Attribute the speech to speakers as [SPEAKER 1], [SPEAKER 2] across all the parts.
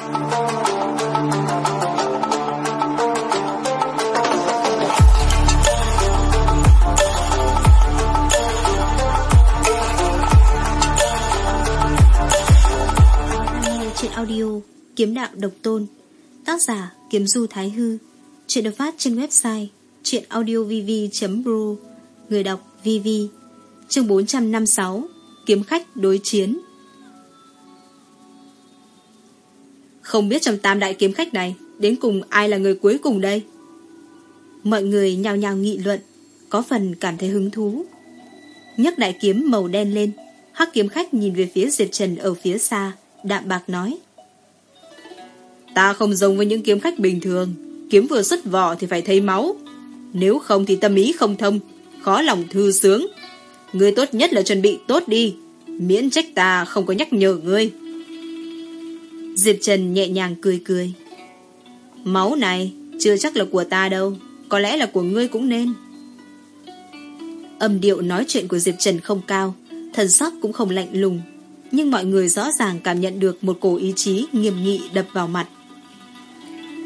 [SPEAKER 1] Chuyện audio Kiếm đạo độc tôn, Tác giả Kiếm Du Thái Hư, Chuyện được phát trên website Chuyện audiovv.ru Người đọc VV Chương 456 Kiếm khách đối chiến. Không biết trong tam đại kiếm khách này, Đến cùng ai là người cuối cùng đây? Mọi người nhào nhào nghị luận, Có phần cảm thấy hứng thú. Nhấc đại kiếm màu đen lên, Hắc kiếm khách nhìn về phía Diệp Trần ở phía xa, Đạm bạc nói. Ta không giống với những kiếm khách bình thường, Kiếm vừa xuất vỏ thì phải thấy máu. Nếu không thì tâm ý không thông, Khó lòng thư sướng. Ngươi tốt nhất là chuẩn bị tốt đi, Miễn trách ta không có nhắc nhở ngươi. Diệp Trần nhẹ nhàng cười cười. Máu này Chưa chắc là của ta đâu, Có lẽ là của ngươi cũng nên. Âm điệu nói chuyện của Diệp Trần không cao, Thần sắc cũng không lạnh lùng, Nhưng mọi người rõ ràng cảm nhận được Một cổ ý chí nghiêm nghị đập vào mặt.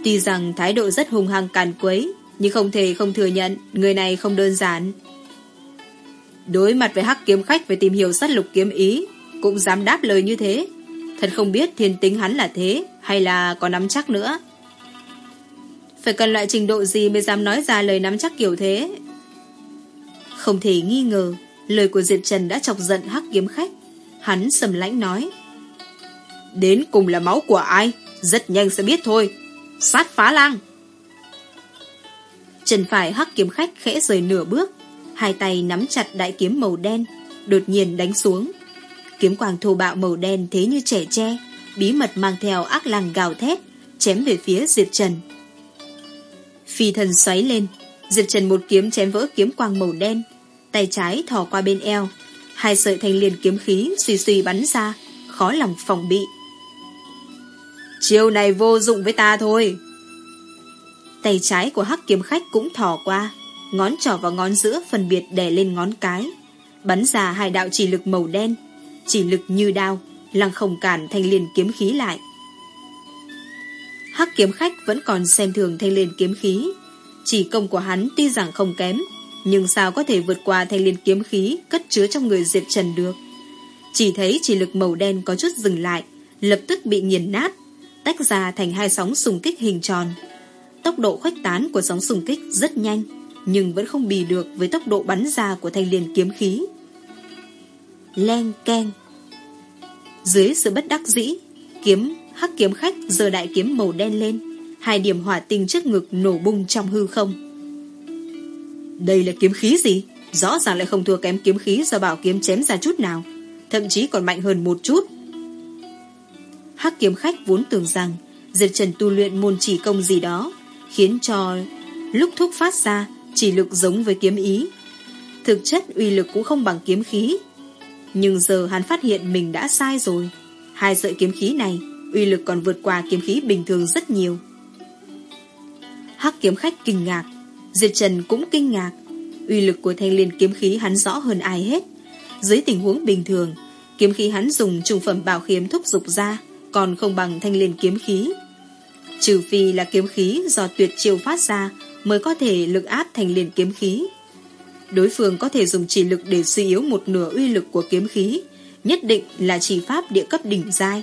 [SPEAKER 1] Tuy rằng thái độ rất hung hăng càn quấy, Nhưng không thể không thừa nhận Người này không đơn giản. Đối mặt với hắc kiếm khách Phải tìm hiểu sát lục kiếm ý, Cũng dám đáp lời như thế Thật không biết thiên tính hắn là thế, Hay là có nắm chắc nữa. Phải cần loại trình độ gì Mới dám nói ra lời nắm chắc kiểu thế? Không thể nghi ngờ, Lời của Diệp Trần đã chọc giận hắc kiếm khách. Hắn sầm lãnh nói, Đến cùng là máu của ai? Rất nhanh sẽ biết thôi. Sát phá lang. Trần phải hắc kiếm khách khẽ rời nửa bước, Hai tay nắm chặt đại kiếm màu đen, Đột nhiên đánh xuống. Kiếm quang thô bạo màu đen thế như trẻ tre, Bí mật mang theo ác lăng gào thét, Chém về phía Diệp Trần. Phi thần xoáy lên, Diệp Trần một kiếm chém vỡ kiếm quang màu đen, Tay trái thò qua bên eo, Hai sợi thanh liền kiếm khí Suy suy bắn ra, Khó lòng phòng bị. Chiêu này vô dụng với ta thôi. Tay trái của hắc kiếm khách cũng thò qua, Ngón trỏ và ngón giữa phân biệt đè lên ngón cái, Bắn ra hai đạo chỉ lực màu đen chỉ lực như đao, Lăng không cản thanh liền kiếm khí lại. Hắc kiếm khách vẫn còn xem thường thanh liền kiếm khí. Chỉ công của hắn tuy rằng không kém, Nhưng sao có thể vượt qua thanh liên kiếm khí Cất chứa trong người Diệp Trần được? Chỉ thấy chỉ lực màu đen có chút dừng lại, Lập tức bị nghiền nát, Tách ra thành hai sóng xung kích hình tròn. Tốc độ khuếch tán của sóng xung kích rất nhanh, Nhưng vẫn không bì được Với tốc độ bắn ra của thanh liên kiếm khí. Len keng Dưới sự bất đắc dĩ, Kiếm, hắc kiếm khách giờ đại kiếm màu đen lên. Hai điểm hỏa tinh trước ngực nổ bung trong hư không. Đây là kiếm khí gì? Rõ ràng lại không thua kém kiếm khí do bảo kiếm chém ra chút nào. Thậm chí còn mạnh hơn một chút. Hắc kiếm khách vốn tưởng rằng Diệp Trần tu luyện môn chỉ công gì đó Khiến cho lúc thúc phát ra Chỉ lực giống với kiếm ý. Thực chất uy lực cũng không bằng kiếm khí. Nhưng giờ hắn phát hiện mình đã sai rồi. Hai sợi kiếm khí này, Uy lực còn vượt qua kiếm khí bình thường rất nhiều. Hắc kiếm khách kinh ngạc, diệt Trần cũng kinh ngạc. Uy lực của thanh liên kiếm khí hắn rõ hơn ai hết. Dưới tình huống bình thường, Kiếm khí hắn dùng trùng phẩm bảo khiếm thúc dục ra, Còn không bằng thanh liên kiếm khí. Trừ phi là kiếm khí do tuyệt chiêu phát ra, Mới có thể lực áp thành liền kiếm khí. Đối phương có thể dùng chỉ lực để suy yếu một nửa uy lực của kiếm khí Nhất định là chỉ pháp địa cấp đỉnh giai.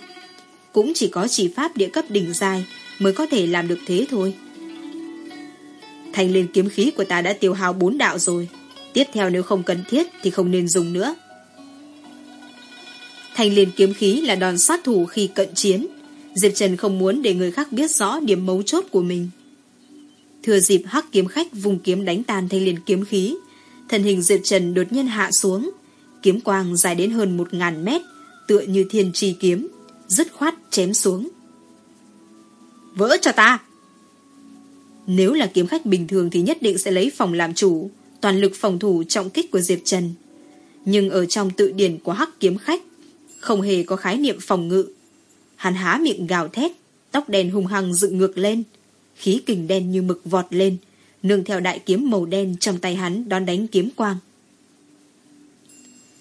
[SPEAKER 1] Cũng chỉ có chỉ pháp địa cấp đỉnh giai Mới có thể làm được thế thôi. Thành liên kiếm khí của ta đã tiêu hao bốn đạo rồi. Tiếp theo nếu không cần thiết Thì không nên dùng nữa. Thành liên kiếm khí là đòn sát thủ khi cận chiến. Diệp Trần không muốn để người khác biết rõ điểm mấu chốt của mình. Thừa dịp hắc kiếm khách vùng kiếm đánh tan thanh liền kiếm khí, thân hình Diệp Trần đột nhiên hạ xuống, kiếm quang dài đến hơn một ngàn mét, tựa như thiên trì kiếm, dứt khoát chém xuống. Vỡ cho ta! Nếu là kiếm khách bình thường thì nhất định sẽ lấy phòng làm chủ, toàn lực phòng thủ trọng kích của Diệp Trần. Nhưng ở trong tự điển của hắc kiếm khách, không hề có khái niệm phòng ngự, Hắn há miệng gào thét, tóc đen hung hăng dựng ngược lên. Khí kình đen như mực vọt lên, nương theo đại kiếm màu đen trong tay hắn đón đánh kiếm quang.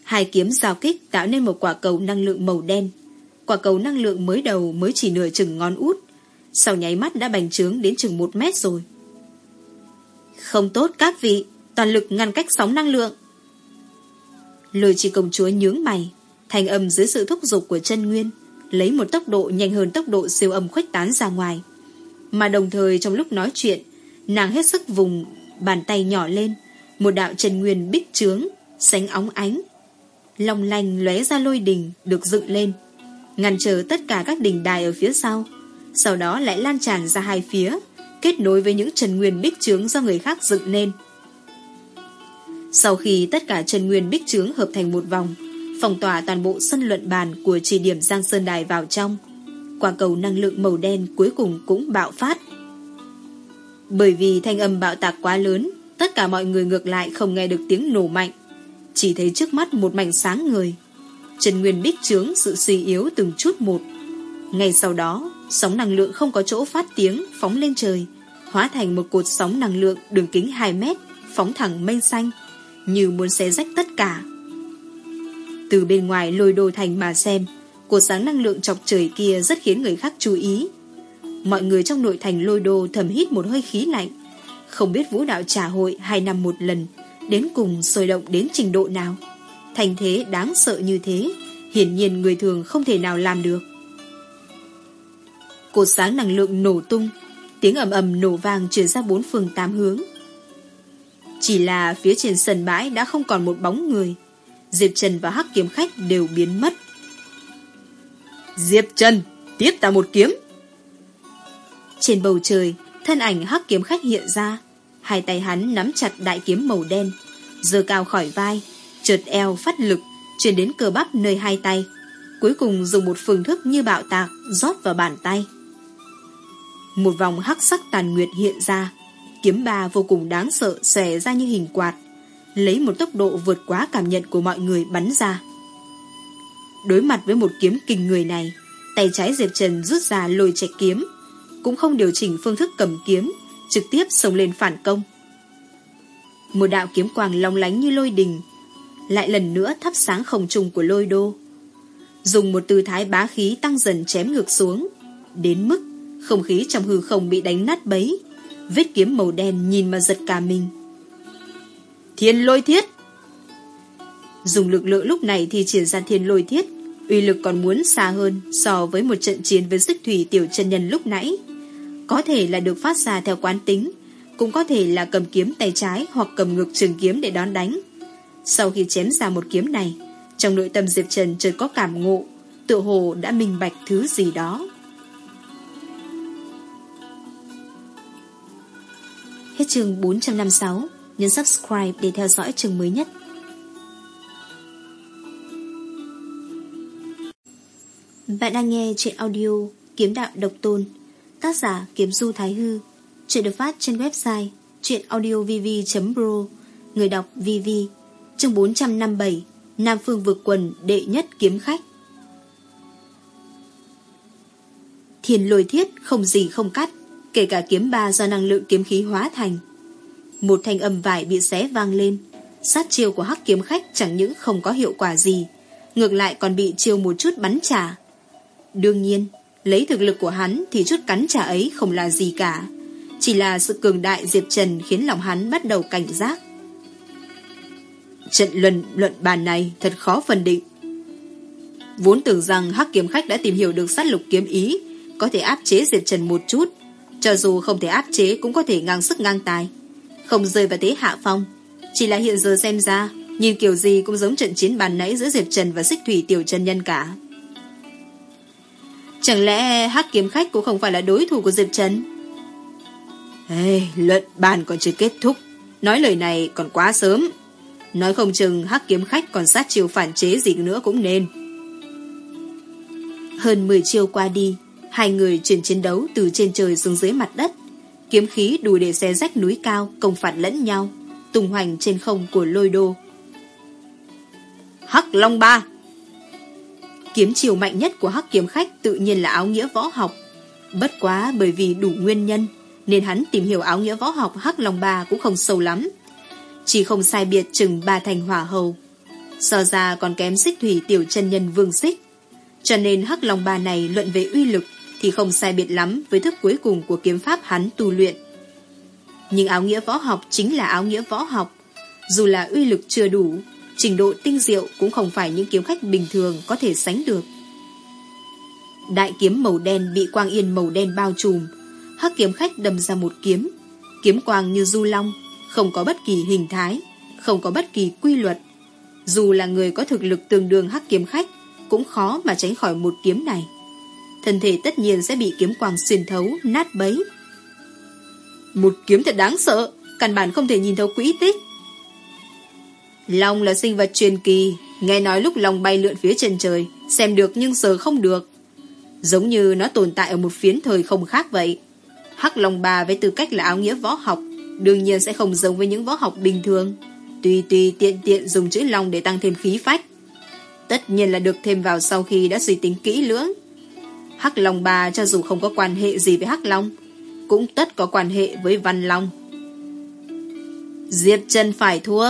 [SPEAKER 1] Hai kiếm giao kích tạo nên một quả cầu năng lượng màu đen. Quả cầu năng lượng mới đầu mới chỉ nửa chừng ngón út, Sau nháy mắt đã bành trướng đến chừng một mét rồi Không tốt các vị, Toàn lực ngăn cách sóng năng lượng Lôi chỉ công chúa nhướng mày Thành âm dưới sự thúc giục của chân nguyên, Lấy một tốc độ nhanh hơn tốc độ siêu âm khuếch tán ra ngoài Mà đồng thời trong lúc nói chuyện Nàng hết sức vùng Bàn tay nhỏ lên Một đạo trần nguyên bích trướng Sánh óng ánh Long lanh lóe ra lôi đình Được dựng lên ngăn trở tất cả các đỉnh đài ở phía sau, sau đó lại lan tràn ra hai phía, kết nối với những trần nguyên bích trướng do người khác dựng nên. Sau khi tất cả trần nguyên bích trướng hợp thành một vòng, phong tỏa toàn bộ sân luận bàn của chỉ điểm Giang Sơn Đài vào trong, quả cầu năng lượng màu đen cuối cùng cũng bạo phát. Bởi vì thanh âm bạo tạc quá lớn, tất cả mọi người ngược lại không nghe được tiếng nổ mạnh, chỉ thấy trước mắt một mảnh sáng người, Trần Nguyên bích trướng sự suy yếu từng chút một. Ngay sau đó, sóng năng lượng không có chỗ phát tiếng phóng lên trời, hóa thành một cột sóng năng lượng đường kính 2 mét, phóng thẳng mây xanh, như muốn xé rách tất cả. Từ bên ngoài lôi đồ thành mà xem, cột sáng năng lượng chọc trời kia rất khiến người khác chú ý. Mọi người trong nội thành lôi đô thầm hít một hơi khí lạnh, không biết vũ đạo trả hội hai năm một lần, đến cùng sôi động đến trình độ nào thành thế đáng sợ như thế, hiển nhiên người thường không thể nào làm được. Cột sáng năng lượng nổ tung, tiếng ầm ầm nổ vang truyền ra bốn phương tám hướng. Chỉ là phía trên sân bãi đã không còn một bóng người, Diệp Trần và Hắc kiếm khách đều biến mất. Diệp Trần, tiếp ta một kiếm. Trên bầu trời, thân ảnh Hắc kiếm khách hiện ra, hai tay hắn nắm chặt đại kiếm màu đen, giơ cao khỏi vai, trượt eo phát lực, chuyển đến cơ bắp nơi hai tay. Cuối cùng dùng một phương thức như bạo tạc rót vào bàn tay. Một vòng hắc sắc tàn nguyệt hiện ra, kiếm ba vô cùng đáng sợ xòe ra như hình quạt, lấy một tốc độ vượt quá cảm nhận của mọi người bắn ra. Đối mặt với một kiếm kinh người này, tay trái Diệp Trần rút ra lôi chạy kiếm, cũng không điều chỉnh phương thức cầm kiếm, trực tiếp xông lên phản công. Một đạo kiếm quang long lánh như lôi đình, lại lần nữa thắp sáng không trùng của lôi đô. Dùng một tư thái bá khí tăng dần chém ngược xuống, đến mức không khí trong hư không bị đánh nát bấy, vết kiếm màu đen nhìn mà giật cả mình. Thiên lôi thiết! Dùng lực lượng lúc này thì triển ra thiên lôi thiết, uy lực còn muốn xa hơn so với một trận chiến với sức thủy tiểu chân nhân lúc nãy. Có thể là được phát ra theo quán tính, cũng có thể là cầm kiếm tay trái hoặc cầm ngực trường kiếm để đón đánh. Sau khi chém ra một kiếm này, trong nội tâm Diệp Trần chợt có cảm ngộ, tự hồ đã minh bạch thứ gì đó. Hết chương 456, nhấn subscribe để theo dõi chương mới nhất. Bạn đang nghe chuyện audio Kiếm Đạo Độc Tôn, tác giả Kiếm Du Thái Hư, chuyện được phát trên website chuyenaudiovv.pro, người đọc VV chương 457 Nam Phương vượt quần đệ nhất kiếm khách. Thiền lôi thiết không gì không cắt Kể cả kiếm ba do năng lượng kiếm khí hóa thành. Một thanh âm vải bị xé vang lên. Sát chiêu của hắc kiếm khách chẳng những không có hiệu quả gì Ngược lại còn bị chiêu một chút bắn trả. Đương nhiên Lấy thực lực của hắn thì chút cắn trả ấy không là gì cả Chỉ là sự cường đại Diệp Trần khiến lòng hắn bắt đầu cảnh giác Trận luận luận bàn này thật khó phân định. Vốn tưởng rằng Hắc Kiếm Khách đã tìm hiểu được sát lục kiếm ý, có thể áp chế Diệp Trần một chút, cho dù không thể áp chế cũng có thể ngang sức ngang tài, không rơi vào thế hạ phong. Chỉ là hiện giờ xem ra, nhìn kiểu gì cũng giống trận chiến bàn nãy giữa Diệp Trần và Xích Thủy Tiểu Trần Nhân cả. Chẳng lẽ Hắc Kiếm Khách cũng không phải là đối thủ của Diệp Trần? Hey, luận bàn còn chưa kết thúc, nói lời này còn quá sớm. Nói không chừng hắc kiếm khách còn sát chiều phản chế gì nữa cũng nên. Hơn 10 chiều qua đi, hai người chuyển chiến đấu từ trên trời xuống dưới mặt đất. Kiếm khí đủ để xe rách núi cao, công phạt lẫn nhau, tung hoành trên không của lôi đô. Hắc Long Ba Kiếm chiều mạnh nhất của hắc kiếm khách tự nhiên là áo nghĩa võ học. Bất quá bởi vì đủ nguyên nhân, nên hắn tìm hiểu áo nghĩa võ học hắc Long Ba cũng không sâu lắm chỉ không sai biệt chừng ba thành hỏa hầu. So ra còn kém xích thủy tiểu chân nhân vương xích. Cho nên Hắc Long Ba này luận về uy lực thì không sai biệt lắm với thức cuối cùng của kiếm pháp hắn tu luyện. Nhưng áo nghĩa võ học chính là áo nghĩa võ học. Dù là uy lực chưa đủ, trình độ tinh diệu cũng không phải những kiếm khách bình thường có thể sánh được. Đại kiếm màu đen bị quang yên màu đen bao trùm, hắc kiếm khách đâm ra một kiếm, kiếm quang như du long, không có bất kỳ hình thái, không có bất kỳ quy luật. Dù là người có thực lực tương đương hắc kiếm khách, cũng khó mà tránh khỏi một kiếm này. Thân thể tất nhiên sẽ bị kiếm quang xuyên thấu, nát bấy. Một kiếm thật đáng sợ, căn bản không thể nhìn thấu quỹ tích. Long là sinh vật truyền kỳ, nghe nói lúc long bay lượn phía trên trời, xem được nhưng sờ không được. Giống như nó tồn tại ở một phiến thời không khác vậy. Hắc Long bà với tư cách là áo nghĩa võ học, đương nhiên sẽ không giống với những võ học bình thường. Tùy tùy tiện tiện dùng chữ Long để tăng thêm khí phách. Tất nhiên là được thêm vào sau khi đã suy tính kỹ lưỡng. Hắc Long bà cho dù không có quan hệ gì với Hắc Long, cũng tất có quan hệ với Văn Long. Diệp Trần phải thua.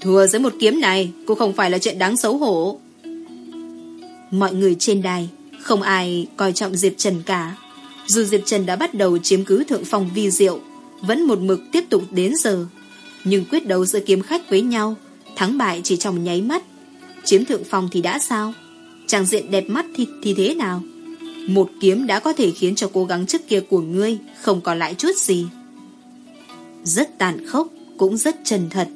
[SPEAKER 1] Thua dưới một kiếm này cũng không phải là chuyện đáng xấu hổ. Mọi người trên đài, không ai coi trọng Diệp Trần cả. Dù Diệp Trần đã bắt đầu chiếm cứ thượng phòng vi diệu, vẫn một mực tiếp tục đến giờ. Nhưng quyết đấu giữa kiếm khách với nhau, thắng bại chỉ trong nháy mắt. Chiếm thượng phòng thì đã sao? Chàng diện đẹp mắt thì, thì thế nào? Một kiếm đã có thể khiến cho cố gắng trước kia của ngươi không còn lại chút gì. Rất tàn khốc, cũng rất chân thật.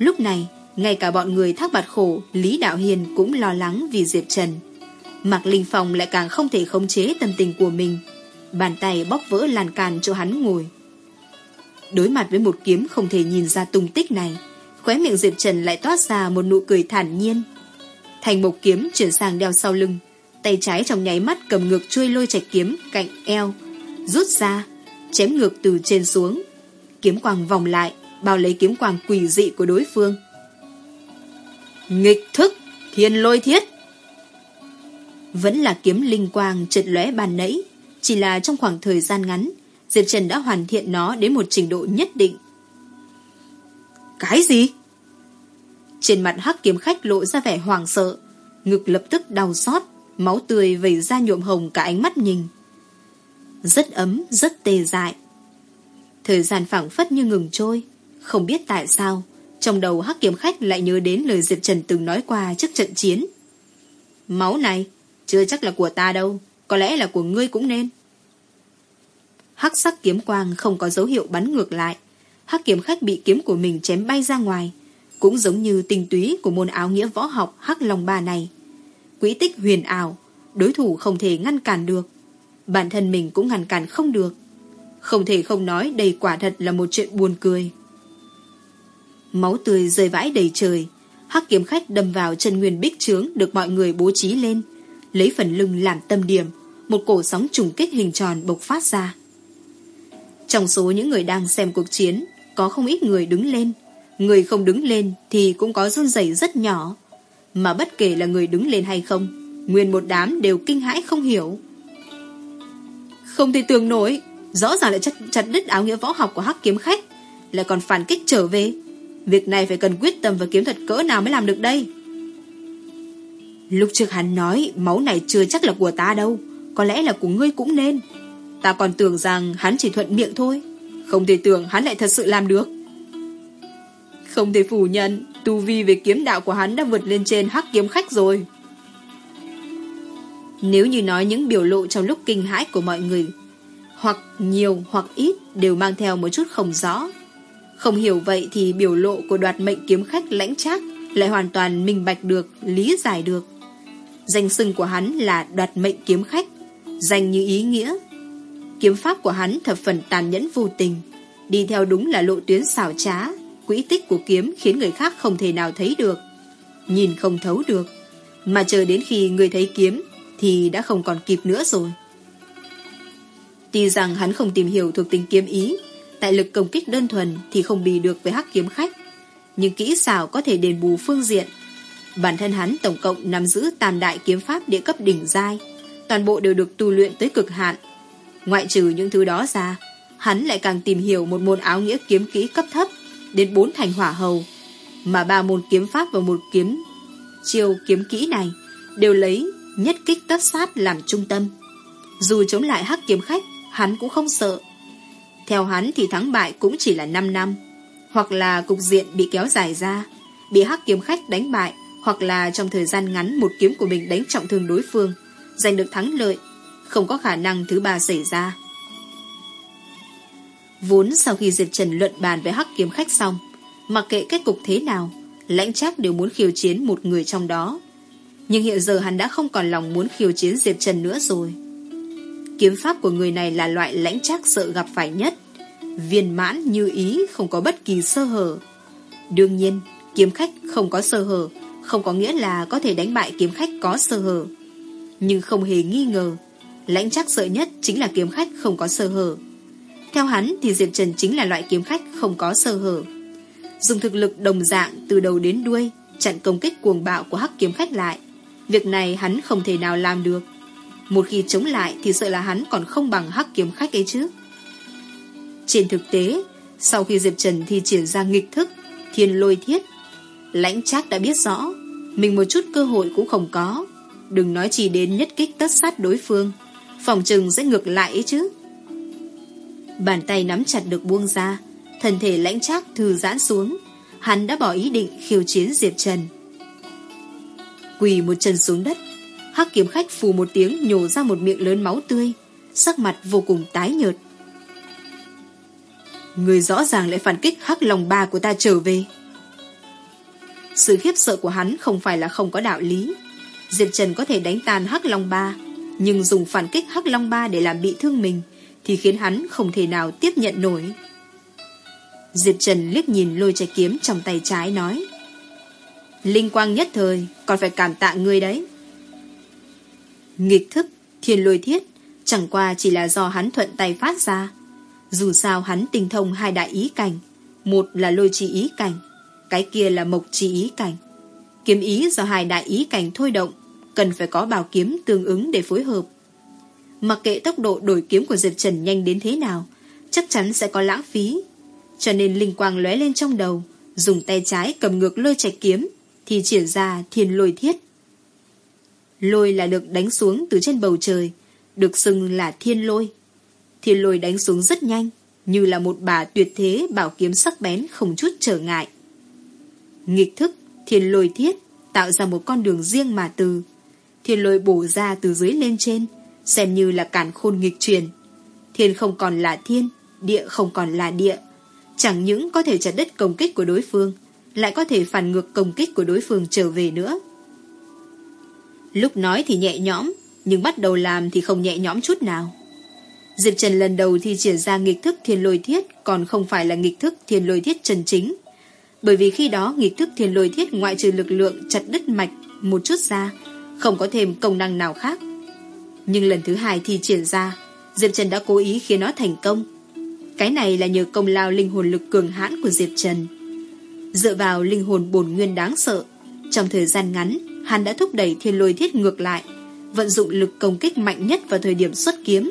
[SPEAKER 1] Lúc này, ngay cả bọn người thác bạt khổ, Lý Đạo Hiền cũng lo lắng vì Diệp Trần. Mạc Linh Phong lại càng không thể khống chế tâm tình của mình. Bàn tay bóc vỡ lan can cho hắn ngồi. Đối mặt với một kiếm không thể nhìn ra tung tích này, khóe miệng Diệp Trần lại toát ra một nụ cười thản nhiên. Thành một kiếm chuyển sang đeo sau lưng, tay trái trong nháy mắt cầm ngược chuôi lôi chạch kiếm cạnh eo, rút ra, chém ngược từ trên xuống. Kiếm quang vòng lại, bao lấy kiếm quang quỷ dị của đối phương. Nghịch thức, thiên lôi thiết. Vẫn là kiếm linh quang chật lóe bàn nãy, chỉ là trong khoảng thời gian ngắn, Diệp Trần đã hoàn thiện nó đến một trình độ nhất định. Cái gì? Trên mặt hắc kiếm khách lộ ra vẻ hoàng sợ, ngực lập tức đau xót, máu tươi vẩy ra nhuộm hồng cả ánh mắt nhìn. Rất ấm, rất tê dại. Thời gian phảng phất như ngừng trôi, không biết tại sao, trong đầu hắc kiếm khách lại nhớ đến lời Diệp Trần từng nói qua trước trận chiến. Máu này, chưa chắc là của ta đâu, có lẽ là của ngươi cũng nên. Hắc sắc kiếm quang không có dấu hiệu bắn ngược lại. Hắc kiếm khách bị kiếm của mình chém bay ra ngoài, cũng giống như tình túy của môn áo nghĩa võ học Hắc Long Ba này. Quỹ tích huyền ảo, đối thủ không thể ngăn cản được. Bản thân mình cũng ngăn cản không được. Không thể không nói đây quả thật là một chuyện buồn cười. Máu tươi rơi vãi đầy trời, hắc kiếm khách đâm vào chân nguyên bích trướng được mọi người bố trí lên, lấy phần lưng làm tâm điểm, một cổ sóng trùng kích hình tròn bộc phát ra. Trong số những người đang xem cuộc chiến, có không ít người đứng lên. Người không đứng lên thì cũng có run rẩy rất nhỏ. Mà bất kể là người đứng lên hay không, nguyên một đám đều kinh hãi không hiểu. Không thể tưởng nổi, rõ ràng lại chặt, chặt đứt áo nghĩa võ học của hắc kiếm khách, lại còn phản kích trở về. Việc này phải cần quyết tâm và kiếm thuật cỡ nào mới làm được đây. Lúc trước hắn nói máu này chưa chắc là của ta đâu, có lẽ là của ngươi cũng nên. Ta còn tưởng rằng hắn chỉ thuận miệng thôi Không thể tưởng hắn lại thật sự làm được Không thể phủ nhận Tu vi về kiếm đạo của hắn đã vượt lên trên hắc kiếm khách rồi Nếu như nói những biểu lộ trong lúc kinh hãi của mọi người Hoặc nhiều hoặc ít đều mang theo một chút không rõ không hiểu vậy thì biểu lộ của đoạt mệnh kiếm khách lãnh trác Lại hoàn toàn minh bạch được, lý giải được. Danh xưng của hắn là đoạt mệnh kiếm khách Danh như ý nghĩa. Kiếm pháp của hắn thập phần tàn nhẫn vô tình, đi theo đúng là lộ tuyến xảo trá, quỹ tích của kiếm khiến người khác không thể nào thấy được, nhìn không thấu được, mà chờ đến khi người thấy kiếm thì đã không còn kịp nữa rồi. Tuy rằng hắn không tìm hiểu thuộc tính kiếm ý, tại lực công kích đơn thuần thì không bì được với hắc kiếm khách, nhưng kỹ xảo có thể đền bù phương diện. Bản thân hắn tổng cộng nắm giữ tam đại kiếm pháp địa cấp đỉnh giai, toàn bộ đều được tu luyện tới cực hạn, Ngoại trừ những thứ đó ra, hắn lại càng tìm hiểu một môn áo nghĩa kiếm kỹ cấp thấp đến bốn thành hỏa hầu, mà ba môn kiếm pháp và một kiếm chiêu kiếm kỹ này đều lấy nhất kích tất sát làm trung tâm. Dù chống lại hắc kiếm khách, hắn cũng không sợ. Theo hắn thì thắng bại cũng chỉ là 5 năm, hoặc là cục diện bị kéo dài ra, bị hắc kiếm khách đánh bại, hoặc là trong thời gian ngắn một kiếm của mình đánh trọng thương đối phương, giành được thắng lợi, không có khả năng thứ ba xảy ra. Vốn sau khi Diệp Trần luận bàn với hắc kiếm khách xong, mặc kệ kết cục thế nào, lãnh chắc đều muốn khiêu chiến một người trong đó. Nhưng hiện giờ hắn đã không còn lòng muốn khiêu chiến Diệp Trần nữa rồi. Kiếm pháp của người này là loại lãnh chắc sợ gặp phải nhất. Viên mãn như ý không có bất kỳ sơ hở. Đương nhiên, kiếm khách không có sơ hở, không có nghĩa là có thể đánh bại kiếm khách có sơ hở. Nhưng không hề nghi ngờ, lãnh chắc sợ nhất chính là kiếm khách không có sơ hở. Theo hắn thì Diệp Trần chính là loại kiếm khách không có sơ hở. Dùng thực lực đồng dạng từ đầu đến đuôi, chặn công kích cuồng bạo của hắc kiếm khách lại. Việc này hắn không thể nào làm được. Một khi chống lại thì sợ là hắn còn không bằng hắc kiếm khách ấy chứ. Trên thực tế, sau khi Diệp Trần thi triển ra nghịch thức, thiên lôi thiết, lãnh trác đã biết rõ, mình một chút cơ hội cũng không có. Đừng nói chỉ đến nhất kích tất sát đối phương, phòng trừng sẽ ngược lại ấy chứ. Bàn tay nắm chặt được buông ra, thân thể lãnh trác thư giãn xuống, hắn đã bỏ ý định khiêu chiến Diệp Trần. Quỳ một chân xuống đất, hắc kiếm khách phù một tiếng nhổ ra một miệng lớn máu tươi, sắc mặt vô cùng tái nhợt. Người rõ ràng lại phản kích hắc lòng ba của ta trở về. Sự khiếp sợ của hắn không phải là không có đạo lý. Diệp Trần có thể đánh tan hắc long ba, nhưng dùng phản kích hắc long ba để làm bị thương mình thì khiến hắn không thể nào tiếp nhận nổi. Diệp Trần liếc nhìn lôi trái kiếm trong tay trái nói Linh quang nhất thời Còn phải cảm tạ ngươi đấy Nghịch thức Thiên lôi thiết Chẳng qua chỉ là do hắn thuận tay phát ra. Dù sao hắn tinh thông hai đại ý cảnh Một là lôi chi ý cảnh Cái kia là mộc chi ý cảnh. Kiếm ý do hai đại ý cảnh thôi động Cần phải có bảo kiếm tương ứng để phối hợp. Mặc kệ tốc độ đổi kiếm của Diệp Trần nhanh đến thế nào Chắc chắn sẽ có lãng phí. Cho nên linh quang lóe lên trong đầu, dùng tay trái cầm ngược lôi chạy kiếm, thì triển ra thiên lôi thiết. Lôi là được đánh xuống từ trên bầu trời, được xưng là thiên lôi. Thiên lôi đánh xuống rất nhanh, như là một bà tuyệt thế bảo kiếm sắc bén không chút trở ngại. Nghịch thức, thiên lôi thiết, tạo ra một con đường riêng mà từ. Thiên lôi bổ ra từ dưới lên trên, xem như là cản khôn nghịch truyền. Thiên không còn là thiên, địa không còn là địa, Chẳng những có thể chặt đất công kích của đối phương, lại có thể phản ngược công kích của đối phương trở về nữa. Lúc nói thì nhẹ nhõm, nhưng bắt đầu làm thì không nhẹ nhõm chút nào. Diệp Trần lần đầu thi triển ra nghịch thức thiên lôi thiết còn không phải là nghịch thức thiên lôi thiết chân chính. Bởi vì khi đó nghịch thức thiên lôi thiết ngoại trừ lực lượng chặt đứt mạch một chút ra, không có thêm công năng nào khác. Nhưng lần thứ hai thi triển ra, Diệp Trần đã cố ý khiến nó thành công, cái này là nhờ công lao linh hồn lực cường hãn của Diệp Trần. Dựa vào linh hồn bổn nguyên đáng sợ, trong thời gian ngắn, hắn đã thúc đẩy thiên lôi thiết ngược lại, vận dụng lực công kích mạnh nhất vào thời điểm xuất kiếm.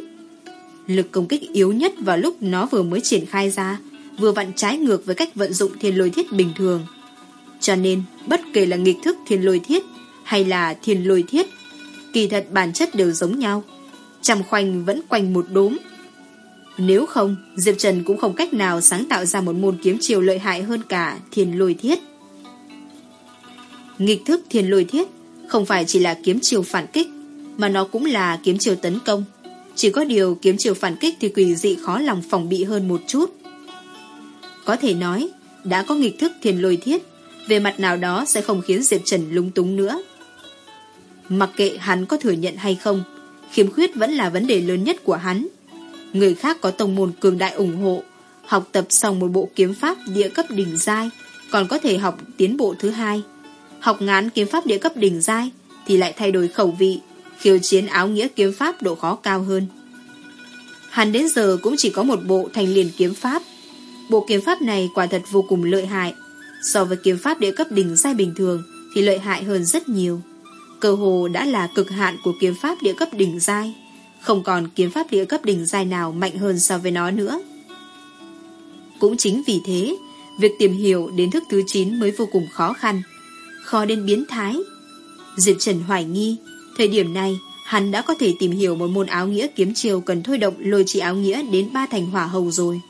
[SPEAKER 1] Lực công kích yếu nhất vào lúc nó vừa mới triển khai ra, vừa vặn trái ngược với cách vận dụng thiên lôi thiết bình thường. Cho nên, bất kể là nghịch thức thiên lôi thiết hay là thiên lôi thiết, kỳ thật bản chất đều giống nhau. Trăm khoanh vẫn quanh một đốm, nếu không, Diệp Trần cũng không cách nào sáng tạo ra một môn kiếm chiều lợi hại hơn cả thiên lôi thiết. Nghịch thức thiên lôi thiết không phải chỉ là kiếm chiều phản kích, mà nó cũng là kiếm chiều tấn công. Chỉ có điều kiếm chiều phản kích thì quỷ dị khó lòng phòng bị hơn một chút. Có thể nói, đã có nghịch thức thiên lôi thiết, về mặt nào đó sẽ không khiến Diệp Trần lúng túng nữa. Mặc kệ hắn có thừa nhận hay không, khiếm khuyết vẫn là vấn đề lớn nhất của hắn. Người khác có tông môn cường đại ủng hộ, học tập xong một bộ kiếm pháp địa cấp đỉnh giai, còn có thể học tiến bộ thứ hai. Học ngán kiếm pháp địa cấp đỉnh giai thì lại thay đổi khẩu vị, khiêu chiến áo nghĩa kiếm pháp độ khó cao hơn. Hắn đến giờ cũng chỉ có một bộ thành liền kiếm pháp. Bộ kiếm pháp này quả thật vô cùng lợi hại. So với kiếm pháp địa cấp đỉnh giai bình thường thì lợi hại hơn rất nhiều. Cơ hồ đã là cực hạn của kiếm pháp địa cấp đỉnh giai. Không còn kiếm pháp địa cấp đỉnh giai nào mạnh hơn so với nó nữa. Cũng chính vì thế, việc tìm hiểu đến thức thứ 9 mới vô cùng khó khăn. Khó đến biến thái, Diệp Trần hoài nghi, thời điểm này hắn đã có thể tìm hiểu một môn áo nghĩa kiếm chiều cần thôi động lôi chỉ áo nghĩa đến ba thành hỏa hầu rồi.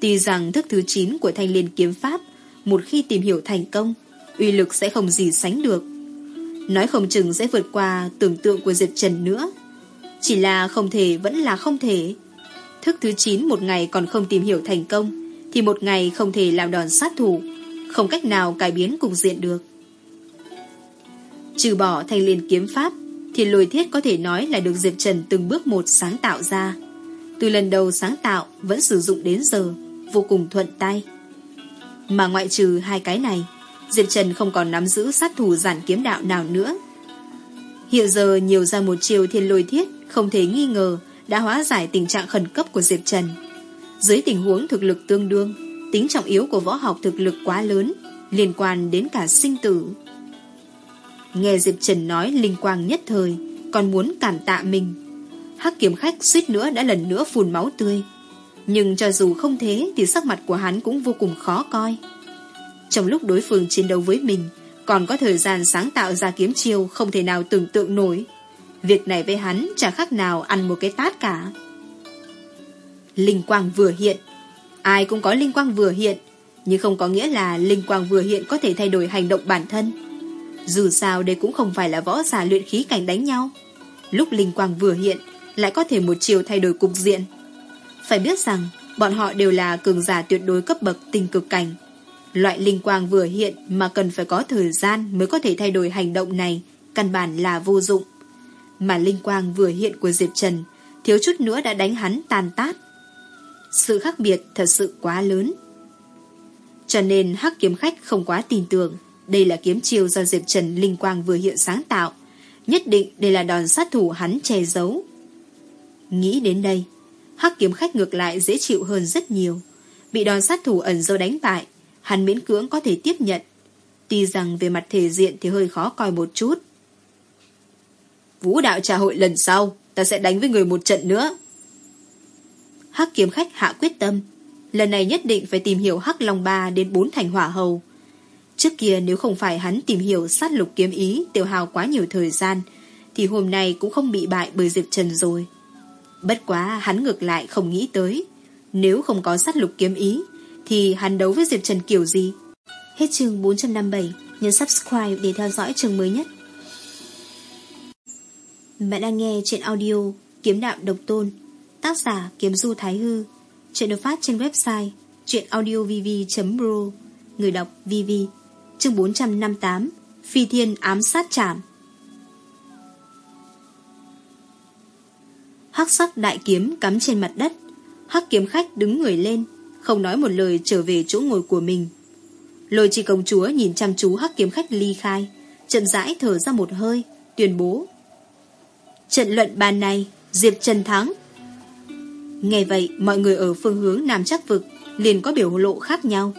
[SPEAKER 1] Tuy rằng thức thứ 9 của thanh liên kiếm pháp một khi tìm hiểu thành công, uy lực sẽ không gì sánh được. Nói không chừng sẽ vượt qua tưởng tượng của Diệp Trần nữa. Chỉ là không thể vẫn là không thể. Thức thứ 9 một ngày còn không tìm hiểu thành công, thì một ngày không thể làm đòn sát thủ, không cách nào cải biến cục diện được. Trừ bỏ thanh liên kiếm pháp, thì lôi thiết có thể nói là được Diệp Trần từng bước một sáng tạo ra. Từ lần đầu sáng tạo vẫn sử dụng đến giờ, vô cùng thuận tay. Mà ngoại trừ hai cái này, Diệp Trần không còn nắm giữ sát thủ giản kiếm đạo nào nữa. Hiện giờ nhiều ra một chiều thiên lôi thiết không thể nghi ngờ đã hóa giải tình trạng khẩn cấp của Diệp Trần. Dưới tình huống thực lực tương đương, tính trọng yếu của võ học thực lực quá lớn, liên quan đến cả sinh tử. Nghe Diệp Trần nói linh quang nhất thời, còn muốn cảm tạ mình. Hắc kiếm khách suýt nữa đã lần nữa phun máu tươi. Nhưng cho dù không thế thì sắc mặt của hắn cũng vô cùng khó coi. Trong lúc đối phương chiến đấu với mình, còn có thời gian sáng tạo ra kiếm chiêu không thể nào tưởng tượng nổi. Việc này với hắn chả khác nào ăn một cái tát cả. Linh quang vừa hiện. Ai cũng có linh quang vừa hiện, nhưng không có nghĩa là linh quang vừa hiện có thể thay đổi hành động bản thân. Dù sao đây cũng không phải là võ giả luyện khí cảnh đánh nhau. Lúc linh quang vừa hiện, lại có thể một chiều thay đổi cục diện. Phải biết rằng, bọn họ đều là cường giả tuyệt đối cấp bậc tinh cực cảnh. Loại linh quang vừa hiện mà cần phải có thời gian mới có thể thay đổi hành động này, căn bản là vô dụng. Mà linh quang vừa hiện của Diệp Trần, thiếu chút nữa đã đánh hắn tàn tát. Sự khác biệt thật sự quá lớn. Cho nên hắc kiếm khách không quá tin tưởng đây là kiếm chiêu do Diệp Trần linh quang vừa hiện sáng tạo. Nhất định đây là đòn sát thủ hắn che giấu. Nghĩ đến đây, hắc kiếm khách ngược lại dễ chịu hơn rất nhiều. Bị đòn sát thủ ẩn dâu đánh bại, hắn miễn cưỡng có thể tiếp nhận. Tuy rằng về mặt thể diện thì hơi khó coi một chút. Vũ đạo trà hội lần sau, ta sẽ đánh với người một trận nữa. Hắc kiếm khách hạ quyết tâm, lần này nhất định phải tìm hiểu Hắc Long Ba đến bốn thành hỏa hầu. Trước kia nếu không phải hắn tìm hiểu sát lục kiếm ý tiêu hào quá nhiều thời gian, thì hôm nay cũng không bị bại bởi Diệp Trần rồi. Bất quá hắn ngược lại không nghĩ tới, nếu không có sát lục kiếm ý, thì hắn đấu với Diệp Trần kiểu gì? Hết chương 457, nhấn subscribe để theo dõi chương mới nhất. Bạn đang nghe chuyện audio Kiếm Đạo Độc Tôn, tác giả Kiếm Du Thái Hư, chuyện được phát trên website chuyenaudiovv.ro người đọc VV, chương 458, Phi Thiên ám sát trảm Hắc sắc đại kiếm cắm trên mặt đất, Hắc kiếm khách đứng người lên, không nói một lời trở về chỗ ngồi của mình. Lôi chi công chúa nhìn chăm chú hắc kiếm khách ly khai, chậm rãi thở ra một hơi, tuyên bố. Trận luận bàn này, Diệp Trần thắng. Nghe vậy, mọi người ở phương hướng Nam Chắc Vực liền có biểu lộ khác nhau.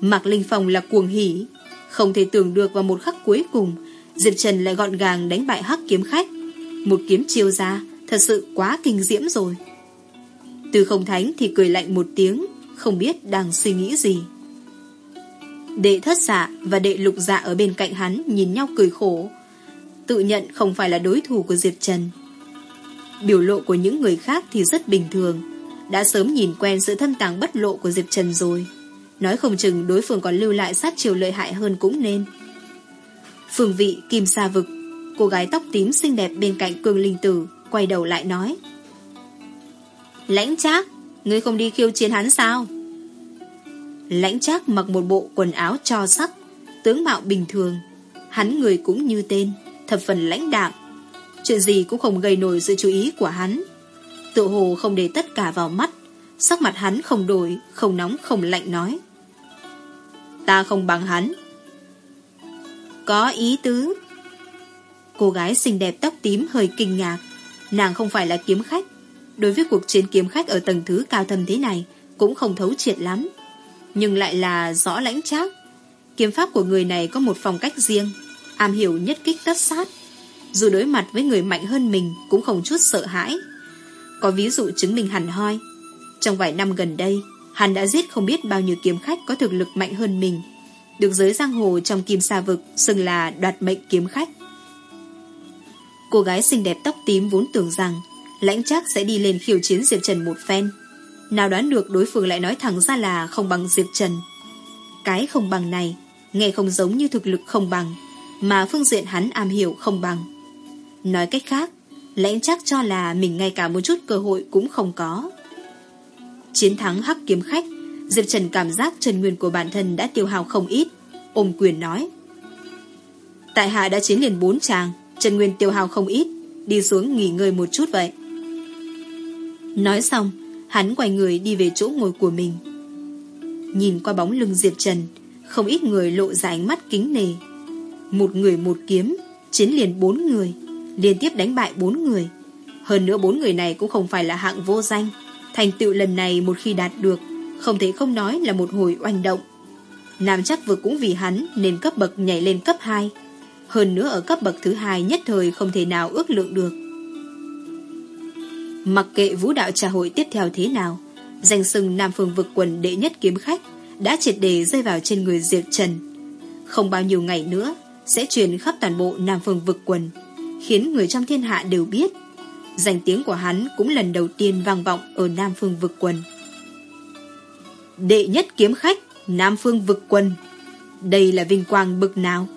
[SPEAKER 1] Mạc Linh Phong là cuồng hỉ, không thể tưởng được vào một khắc cuối cùng, Diệp Trần lại gọn gàng đánh bại hắc kiếm khách. Một kiếm chiêu ra, thật sự quá kinh diễm rồi. Từ không thánh thì cười lạnh một tiếng, không biết đang suy nghĩ gì. Đệ thất giả và đệ lục dạ ở bên cạnh hắn nhìn nhau cười khổ, tự nhận không phải là đối thủ của Diệp Trần. Biểu lộ của những người khác thì rất bình thường, đã sớm nhìn quen sự thâm tàng bất lộ của Diệp Trần rồi. Nói không chừng đối phương còn lưu lại sát chiều lợi hại hơn cũng nên. Phương vị Kim Sa Vực, cô gái tóc tím xinh đẹp bên cạnh Cương Linh Tử, quay đầu lại nói. Lãnh Trác, ngươi không đi khiêu chiến hắn sao? Lãnh Trác mặc một bộ quần áo cho sắc, tướng mạo bình thường. Hắn người cũng như tên, thập phần lãnh đạm. Chuyện gì cũng không gây nổi sự chú ý của hắn. Tự hồ không để tất cả vào mắt, sắc mặt hắn không đổi, không nóng không lạnh nói. Ta không bằng hắn. Có ý tứ. Cô gái xinh đẹp tóc tím hơi kinh ngạc. Nàng không phải là kiếm khách, đối với cuộc chiến kiếm khách ở tầng thứ cao thâm thế này cũng không thấu triệt lắm. Nhưng lại là rõ lãnh trác. Kiếm pháp của người này có một phong cách riêng, am hiểu nhất kích tất sát. Dù đối mặt với người mạnh hơn mình cũng không chút sợ hãi. Có ví dụ chứng minh hẳn hoi. Trong vài năm gần đây, hắn đã giết không biết bao nhiêu kiếm khách có thực lực mạnh hơn mình. được giới giang hồ trong kim sa vực xưng là đoạt mệnh kiếm khách. Cô gái xinh đẹp tóc tím vốn tưởng rằng lãnh chắc sẽ đi lên khiêu chiến Diệp Trần một phen. Nào đoán được đối phương lại nói thẳng ra là không bằng Diệp Trần. Cái không bằng này, nghe không giống như thực lực không bằng, mà phương diện hắn am hiểu không bằng. Nói cách khác, lãnh chắc cho là mình ngay cả một chút cơ hội cũng không có. Chiến thắng hắc kiếm khách, Diệp Trần cảm giác trần nguyên của bản thân đã tiêu hao không ít, ôm quyền nói. Tại hạ đã chiến liền bốn chàng, trần nguyên tiêu hao không ít, đi xuống nghỉ ngơi một chút vậy. Nói xong, hắn quay người đi về chỗ ngồi của mình. Nhìn qua bóng lưng Diệp Trần, không ít người lộ ra ánh mắt kính nề. Một người một kiếm, chiến liền bốn người, liên tiếp đánh bại bốn người. Hơn nữa bốn người này cũng không phải là hạng vô danh. Thành tựu lần này một khi đạt được, không thể không nói là một hồi oanh động. Nam chắc vực cũng vì hắn nên cấp bậc nhảy lên cấp 2. Hơn nữa ở cấp bậc thứ hai nhất thời không thể nào ước lượng được. Mặc kệ vũ đạo trà hội tiếp theo thế nào, danh sừng Nam Phương vực quần đệ nhất kiếm khách đã triệt đề rơi vào trên người Diệp Trần. Không bao nhiêu ngày nữa sẽ truyền khắp toàn bộ Nam Phương vực quần, khiến người trong thiên hạ đều biết. Danh tiếng của hắn cũng lần đầu tiên vang vọng ở Nam Phương vực quần. Đệ nhất kiếm khách Nam Phương vực quần. Đây là vinh quang bực nào?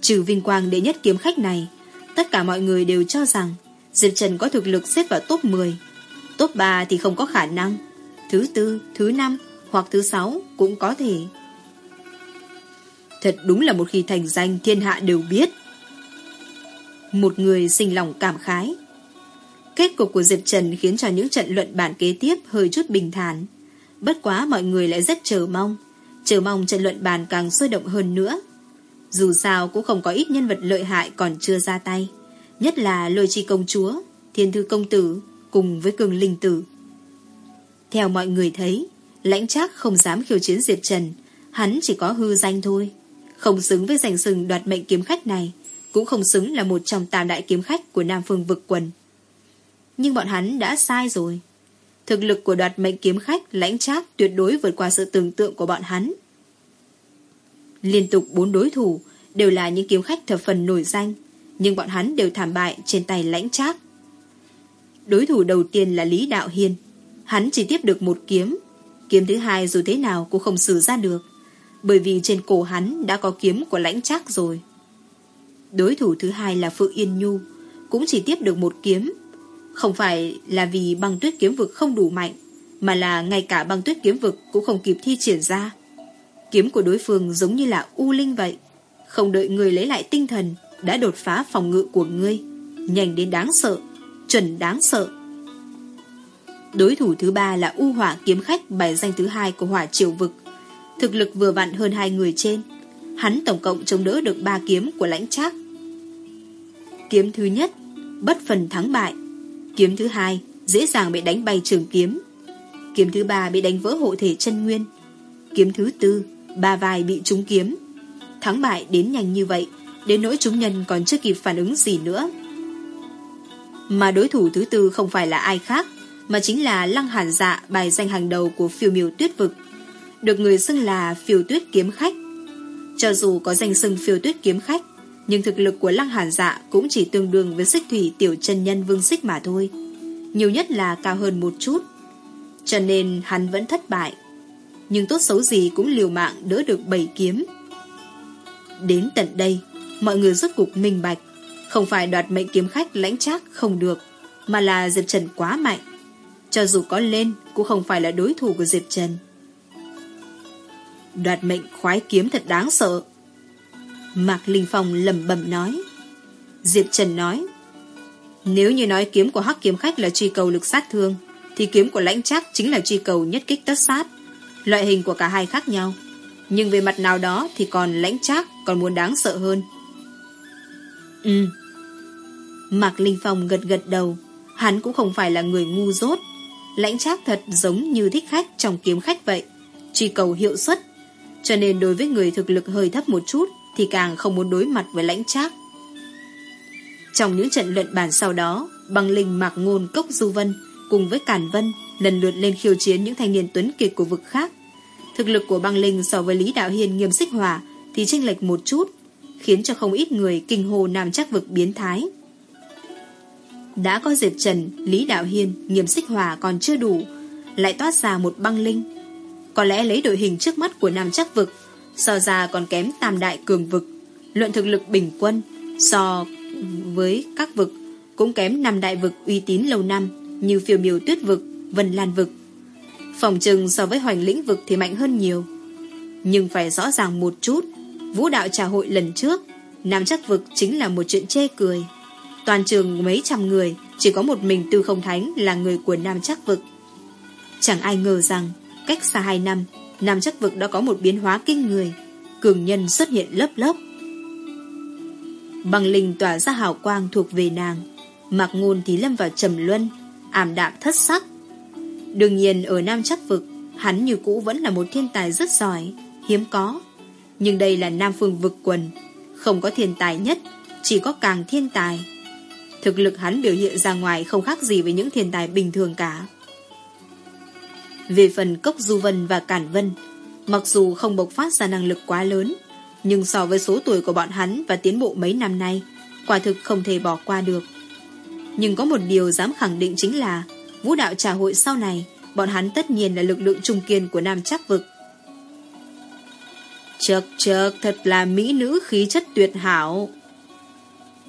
[SPEAKER 1] Trừ vinh quang đệ nhất kiếm khách này, tất cả mọi người đều cho rằng Diệp Trần có thực lực xếp vào top 10. Top 3 thì không có khả năng. Thứ tư, thứ năm hoặc thứ sáu cũng có thể. Thật đúng là một khi thành danh thiên hạ đều biết. Một người sinh lòng cảm khái. Kết cục của Diệp Trần khiến cho những trận luận bản kế tiếp hơi chút bình thản. Bất quá mọi người lại rất chờ mong. Chờ mong trận luận bàn càng sôi động hơn nữa. Dù sao cũng không có ít nhân vật lợi hại còn chưa ra tay. Nhất là lôi chi công chúa, thiên thư công tử cùng với cường linh tử. Theo mọi người thấy, lãnh trác không dám khiêu chiến Diệp Trần, hắn chỉ có hư danh thôi. Không xứng với danh sừng đoạt mệnh kiếm khách này, cũng không xứng là một trong tam đại kiếm khách của Nam Phương vực quần. Nhưng bọn hắn đã sai rồi. Thực lực của đoạt mệnh kiếm khách lãnh trác tuyệt đối vượt qua sự tưởng tượng của bọn hắn. Liên tục bốn đối thủ đều là những kiếm khách thập phần nổi danh, nhưng bọn hắn đều thảm bại trên tay lãnh trác. Đối thủ đầu tiên là Lý Đạo Hiên. Hắn chỉ tiếp được một kiếm. Kiếm thứ hai dù thế nào cũng không xử ra được. Bởi vì trên cổ hắn đã có kiếm của lãnh trác rồi. Đối thủ thứ hai là Phượng Yên Nhu. Cũng chỉ tiếp được một kiếm. Không phải là vì băng tuyết kiếm vực không đủ mạnh, mà là ngay cả băng tuyết kiếm vực cũng không kịp thi triển ra. Kiếm của đối phương giống như là U Linh vậy. Không đợi người lấy lại tinh thần, đã đột phá phòng ngự của ngươi. Nhanh đến đáng sợ, chuẩn đáng sợ. Đối thủ thứ ba là U Hỏa kiếm khách bài danh thứ hai của Hỏa Triều Vực. Thực lực vừa vặn hơn hai người trên. Hắn tổng cộng chống đỡ được ba kiếm của lãnh trác. Kiếm thứ nhất, bất phần thắng bại. Kiếm thứ hai, dễ dàng bị đánh bay trường kiếm. Kiếm thứ ba bị đánh vỡ hộ thể chân nguyên. Kiếm thứ tư, ba vai bị trúng kiếm. Thắng bại đến nhanh như vậy, đến nỗi chúng nhân còn chưa kịp phản ứng gì nữa. Mà đối thủ thứ tư không phải là ai khác, mà chính là Lăng Hàn Dạ bài danh hàng đầu của phiêu miêu tuyết vực. Được người xưng là phiêu tuyết kiếm khách. Cho dù có danh sừng phiêu tuyết kiếm khách, nhưng thực lực của Lăng Hàn Dạ cũng chỉ tương đương với xích thủy tiểu chân nhân vương xích mà thôi. Nhiều nhất là cao hơn một chút. Cho nên hắn vẫn thất bại. Nhưng tốt xấu gì cũng liều mạng đỡ được bảy kiếm. Đến tận đây, mọi người rốt cục minh bạch. Không phải đoạt mệnh kiếm khách lãnh trác không được, mà là Diệp Trần quá mạnh. Cho dù có lên, cũng không phải là đối thủ của Diệp Trần. Đoạt mệnh khoái kiếm thật đáng sợ. Mạc Linh Phong lầm bầm nói. Diệp Trần nói, nếu như nói kiếm của hắc kiếm khách là truy cầu lực sát thương, thì kiếm của lãnh trác chính là truy cầu nhất kích tất sát. Loại hình của cả hai khác nhau. Nhưng về mặt nào đó thì còn lãnh trác còn muốn đáng sợ hơn. Ừ. Mạc Linh Phong gật gật đầu. Hắn cũng không phải là người ngu dốt. Lãnh trác thật giống như thích khách trong kiếm khách vậy. Truy cầu hiệu suất. Cho nên đối với người thực lực hơi thấp một chút thì càng không muốn đối mặt với lãnh trác. Trong những trận luận bàn sau đó, băng linh Mạc Ngôn Cốc Du Vân cùng với Cản Vân lần lượt lên khiêu chiến những thanh niên tuấn kiệt của vực khác. Thực lực của băng linh so với Lý Đạo Hiên nghiêm xích hòa thì chênh lệch một chút, khiến cho không ít người kinh hồ nam chắc vực biến thái. Đã có Diệp Trần, Lý Đạo Hiên, nghiêm xích hòa còn chưa đủ, lại toát ra một băng linh. Có lẽ lấy đội hình trước mắt của nam chắc vực, so ra còn kém tam đại cường vực. Luận thực lực bình quân, so với các vực, cũng kém nam đại vực uy tín lâu năm như phiêu miều tuyết vực, vân lan vực. Phòng trừng so với hoành lĩnh vực thì mạnh hơn nhiều. Nhưng phải rõ ràng một chút, vũ đạo trà hội lần trước, Nam chắc vực chính là một chuyện chê cười. Toàn trường mấy trăm người, chỉ có một mình Tư Không Thánh là người của Nam chắc vực. Chẳng ai ngờ rằng, cách xa hai năm, Nam chắc vực đã có một biến hóa kinh người, cường nhân xuất hiện lớp lớp. Bằng linh tỏa ra hào quang thuộc về nàng, mặc ngôn thì lâm vào trầm luân, ảm đạm thất sắc. Đương nhiên ở Nam chắc vực, hắn như cũ vẫn là một thiên tài rất giỏi, hiếm có. Nhưng đây là Nam phương vực quần, không có thiên tài nhất, chỉ có càng thiên tài. Thực lực hắn biểu hiện ra ngoài không khác gì với những thiên tài bình thường cả. Về phần Cốc Du Vân và Cản Vân, mặc dù không bộc phát ra năng lực quá lớn, nhưng so với số tuổi của bọn hắn và tiến bộ mấy năm nay, quả thực không thể bỏ qua được. Nhưng có một điều dám khẳng định chính là vũ đạo trà hội sau này, bọn hắn tất nhiên là lực lượng trung kiên của Nam Chắc Vực. Chợt chợt thật là mỹ nữ khí chất tuyệt hảo.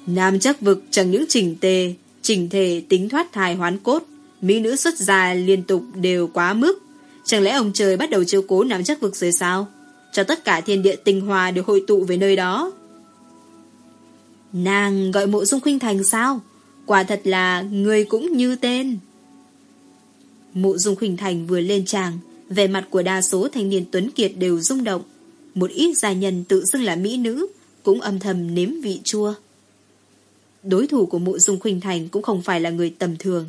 [SPEAKER 1] Nam Chắc Vực chẳng những chỉnh tề, chỉnh thể tính thoát thai hoán cốt, mỹ nữ xuất gia liên tục đều quá mức. Chẳng lẽ ông trời bắt đầu chiếu cố nắm Chắc Vực rồi sao? Cho tất cả thiên địa tinh hoa đều hội tụ về nơi đó. Nàng gọi mộ dung khuynh thành sao? Quả thật là người cũng như tên. Mộ dung khuynh thành vừa lên tràng, về mặt của đa số thanh niên tuấn kiệt đều rung động. Một ít gia nhân tự xưng là mỹ nữ, cũng âm thầm nếm vị chua. Đối thủ của mộ dung khuynh thành cũng không phải là người tầm thường,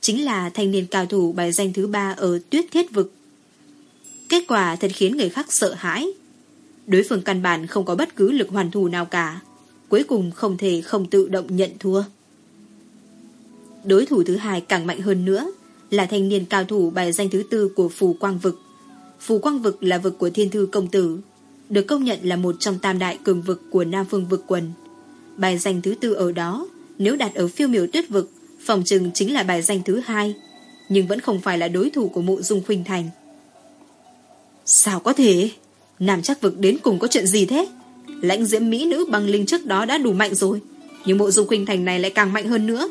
[SPEAKER 1] chính là thanh niên cao thủ bài danh thứ ba ở tuyết thiết vực. Kết quả thật khiến người khác sợ hãi. Đối phương căn bản không có bất cứ lực hoàn thủ nào cả, cuối cùng không thể không tự động nhận thua. Đối thủ thứ hai càng mạnh hơn nữa là thanh niên cao thủ bài danh thứ tư của Phù Quang Vực. Phù Quang Vực là vực của Thiên Thư Công Tử, được công nhận là một trong tam đại cường vực của Nam Phương Vực Quần. Bài danh thứ tư ở đó, nếu đặt ở phiêu miểu tuyết vực, phòng trừng chính là bài danh thứ hai, nhưng vẫn không phải là đối thủ của mộ dung khuynh thành. Sao có thể? Nam chắc vực đến cùng có chuyện gì thế? Lãnh diễm mỹ nữ bằng linh trước đó đã đủ mạnh rồi, nhưng mộ dung khuynh thành này lại càng mạnh hơn nữa.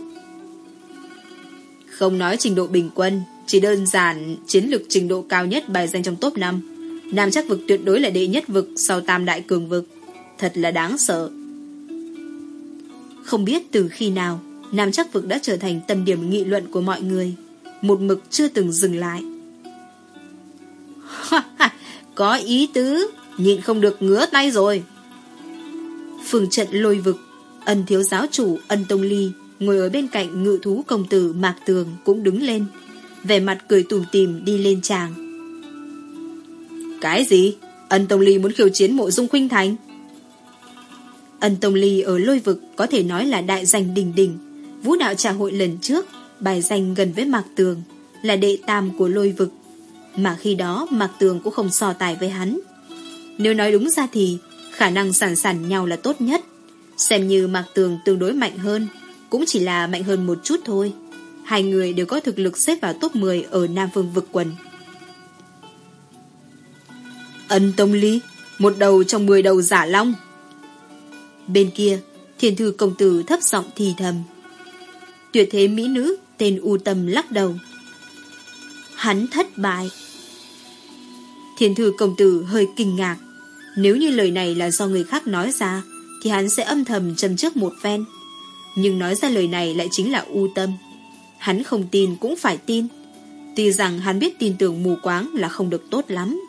[SPEAKER 1] Không nói trình độ bình quân, chỉ đơn giản chiến lược trình độ cao nhất bài danh trong top 5. Nam chắc vực tuyệt đối là đệ nhất vực sau tam đại cường vực. Thật là đáng sợ. Không biết từ khi nào, Nam chắc vực đã trở thành tâm điểm nghị luận của mọi người. Một mực chưa từng dừng lại. Có ý tứ, nhịn không được ngứa tay rồi. phường trận lôi vực, ân thiếu giáo chủ ân tông ly ngồi ở bên cạnh ngự thú công tử Mạc Tường cũng đứng lên, vẻ mặt cười tủm tìm đi lên tràng. Cái gì? Ân Tông Ly muốn khiêu chiến mộ dung khuynh thành? Ân Tông Ly ở lôi vực có thể nói là đại danh đỉnh đỉnh Vũ đạo trà hội lần trước, bài danh gần với Mạc Tường, là đệ tam của lôi vực. Mà khi đó Mạc Tường cũng không so tài với hắn. Nếu nói đúng ra thì, khả năng sản sản nhau là tốt nhất. Xem như Mạc Tường tương đối mạnh hơn, cũng chỉ là mạnh hơn một chút thôi. Hai người đều có thực lực xếp vào top 10 ở Nam Phương vực quần. Ân Tông Ly, một đầu trong 10 đầu giả long. Bên kia, thiên thư công tử thấp giọng thì thầm. Tuyệt thế mỹ nữ tên U Tâm lắc đầu. Hắn thất bại. Thiên thư công tử hơi kinh ngạc. Nếu như lời này là do người khác nói ra, thì hắn sẽ âm thầm châm trước một phen. Nhưng nói ra lời này lại chính là U Tâm. Hắn không tin cũng phải tin. Tuy rằng hắn biết tin tưởng mù quáng là không được tốt lắm.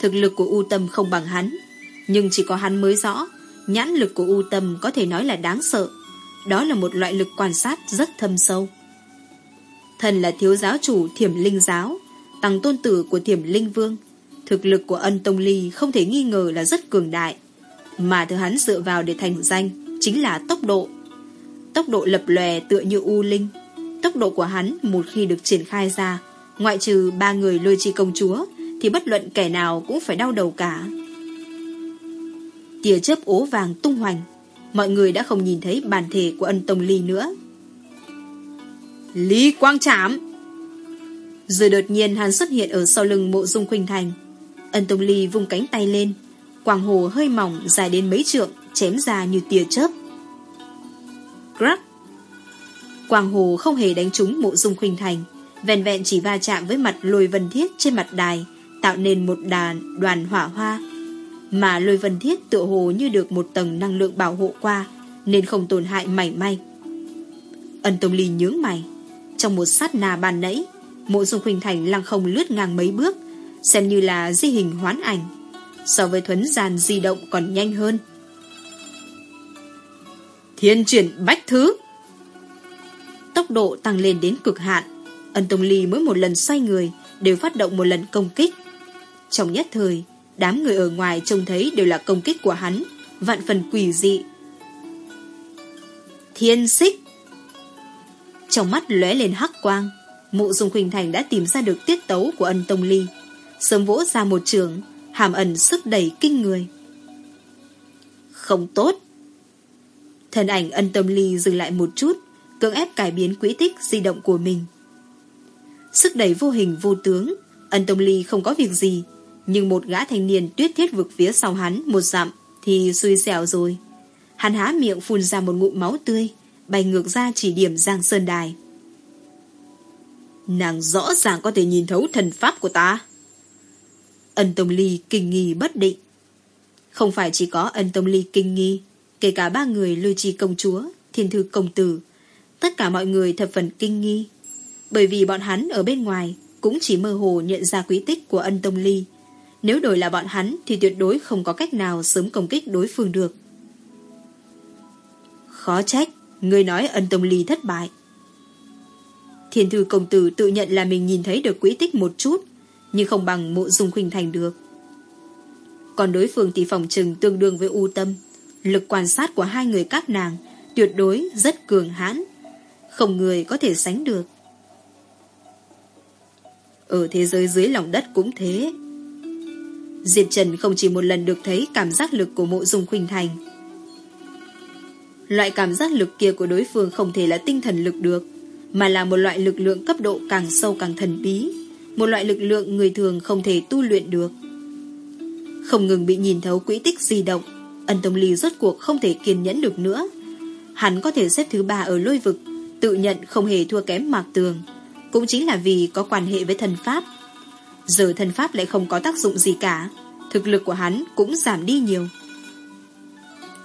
[SPEAKER 1] Thực lực của U Tâm không bằng hắn, nhưng chỉ có hắn mới rõ, nhãn lực của U Tâm có thể nói là đáng sợ. Đó là một loại lực quan sát rất thâm sâu. Thần là thiếu giáo chủ thiểm linh giáo, tăng tôn tử của thiểm linh vương. Thực lực của ân tông ly không thể nghi ngờ là rất cường đại. Mà thứ hắn dựa vào để thành danh chính là tốc độ. Tốc độ lập lòe tựa như u linh. Tốc độ của hắn một khi được triển khai ra, ngoại trừ ba người lôi chi công chúa, thì bất luận kẻ nào cũng phải đau đầu cả. Tia chớp ố vàng tung hoành, mọi người đã không nhìn thấy bản thể của ân tông ly nữa. Lý Quang Trảm Rồi đột nhiên hắn xuất hiện ở sau lưng mộ dung khuynh thành. Ân tông ly vung cánh tay lên, quang hồ hơi mỏng dài đến mấy trượng, chém ra như tia chớp. Crack Quang hồ không hề đánh trúng mộ dung khuynh thành, vẹn vẹn chỉ va chạm với mặt lôi vân thiết trên mặt đài, tạo nên một đàn đoàn hỏa hoa. Mà lôi vân thiết tựa hồ như được một tầng năng lượng bảo hộ qua, nên không tổn hại mảy may. Ân Tông Ly nhướng mày. Trong một sát na bàn nãy, mộ dung khuynh thành lăng không lướt ngang mấy bước, xem như là di hình hoán ảnh. So với thuấn gian di động còn nhanh hơn. Thiên chuyển bách thứ Tốc độ tăng lên đến cực hạn Ân Tông Ly mỗi một lần xoay người Đều phát động một lần công kích Trong nhất thời Đám người ở ngoài trông thấy đều là công kích của hắn, Vạn phần quỷ dị. Thiên xích Trong mắt lóe lên hắc quang Mụ Dung Khuynh Thành đã tìm ra được tiết tấu của ân Tông Ly. Sớm vỗ ra một trường, Hàm ẩn sức đẩy kinh người. Không tốt. Thân ảnh ân tâm ly dừng lại một chút, Cưỡng ép cải biến quỹ tích di động của mình. Sức đẩy vô hình vô tướng, Ân tâm ly không có việc gì nhưng một gã thanh niên tuyết thiết vực phía sau hắn, Một dặm, thì xui xẻo rồi. Hắn há miệng phun ra một ngụm máu tươi Bay ngược ra chỉ điểm Giang Sơn Đài. Nàng rõ ràng có thể nhìn thấu thần pháp của ta. Ân Tông Ly kinh nghi bất định. Không phải chỉ có ân Tông Ly kinh nghi, Kể cả ba người lưu trì công chúa, Thiên thư công tử, Tất cả mọi người thập phần kinh nghi. Bởi vì bọn hắn ở bên ngoài Cũng chỉ mơ hồ nhận ra quý tích của ân tông ly nếu đổi là bọn hắn Thì tuyệt đối không có cách nào sớm công kích đối phương được. Khó trách Người nói ân tông ly thất bại. Thiên thư công tử tự nhận là mình nhìn thấy được quỹ tích một chút Nhưng không bằng mộ dung khuynh thành được. Còn đối phương thì phòng trừng tương đương với u tâm. Lực quan sát của hai người các nàng tuyệt đối rất cường hãn, không người có thể sánh được. Ở thế giới dưới lòng đất cũng thế. Diệp Trần không chỉ một lần được thấy cảm giác lực của mộ dung khuynh thành. Loại cảm giác lực kia của đối phương không thể là tinh thần lực được, mà là một loại lực lượng cấp độ càng sâu càng thần bí, một loại lực lượng người thường không thể tu luyện được. Không ngừng bị nhìn thấu quỹ tích di động, Ân Tông Ly rốt cuộc không thể kiên nhẫn được nữa. Hắn có thể xếp thứ ba ở lôi vực, tự nhận không hề thua kém Mạc Tường, cũng chính là vì có quan hệ với thần pháp. Giờ thần pháp lại không có tác dụng gì cả, thực lực của hắn cũng giảm đi nhiều.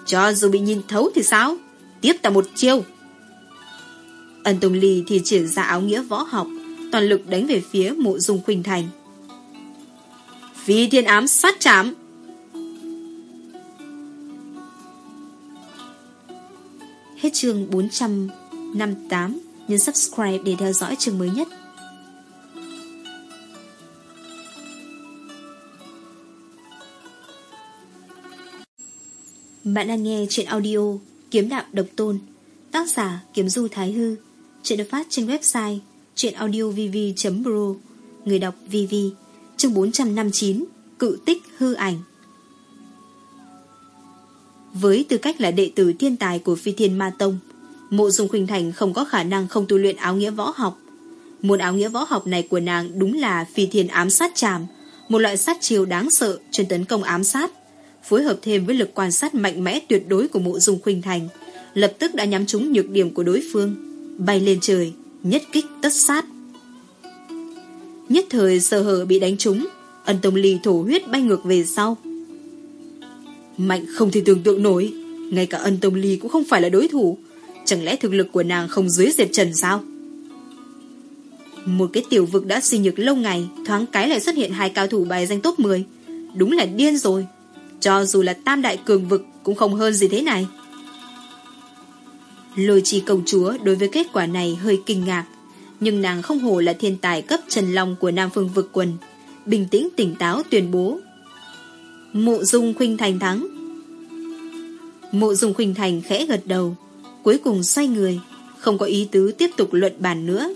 [SPEAKER 1] Cho dù bị nhìn thấu thì sao? Tiếp ta một chiêu. Ân tùng Ly thì triển ra áo nghĩa võ học, toàn lực đánh về phía mộ dung khuynh thành. Phi thiên ám sát chạm Hết chương 458, nhấn subscribe để theo dõi chương mới nhất. Bạn đang nghe chuyện audio Kiếm Đạo Độc Tôn Tác giả Kiếm Du Thái Hư Chuyện được phát trên website chuyenaudiovv.pro Người đọc VV Chương 459 Cự tích hư ảnh với tư cách là đệ tử thiên tài của phi thiên ma tông, mộ dung khuynh thành không có khả năng không tu luyện áo nghĩa võ học. Môn áo nghĩa võ học này của nàng đúng là phi thiên ám sát tràm, một loại sát chiêu đáng sợ chuyên tấn công ám sát, phối hợp thêm với lực quan sát mạnh mẽ tuyệt đối của mộ dung khuynh thành, lập tức đã nhắm trúng nhược điểm của đối phương, bay lên trời, nhất kích tất sát. Nhất thời sơ hở bị đánh trúng, ân tông ly thổ huyết bay ngược về sau, Mạnh không thể tưởng tượng nổi Ngay cả ân tông ly cũng không phải là đối thủ Chẳng lẽ thực lực của nàng không dưới Diệp Trần sao? Một cái tiểu vực đã suy nhược lâu ngày Thoáng cái lại xuất hiện hai cao thủ bài danh top 10 Đúng là điên rồi. Cho dù là tam đại cường vực Cũng không hơn gì thế này. Lôi trì công chúa Đối với kết quả này hơi kinh ngạc Nhưng nàng không hổ là thiên tài cấp trần long Của Nam Phương vực quần Bình tĩnh tỉnh táo tuyên bố. Mộ dung khuynh thành thắng. Mộ dung khuynh thành khẽ gật đầu Cuối cùng xoay người Không có ý tứ tiếp tục luận bàn nữa.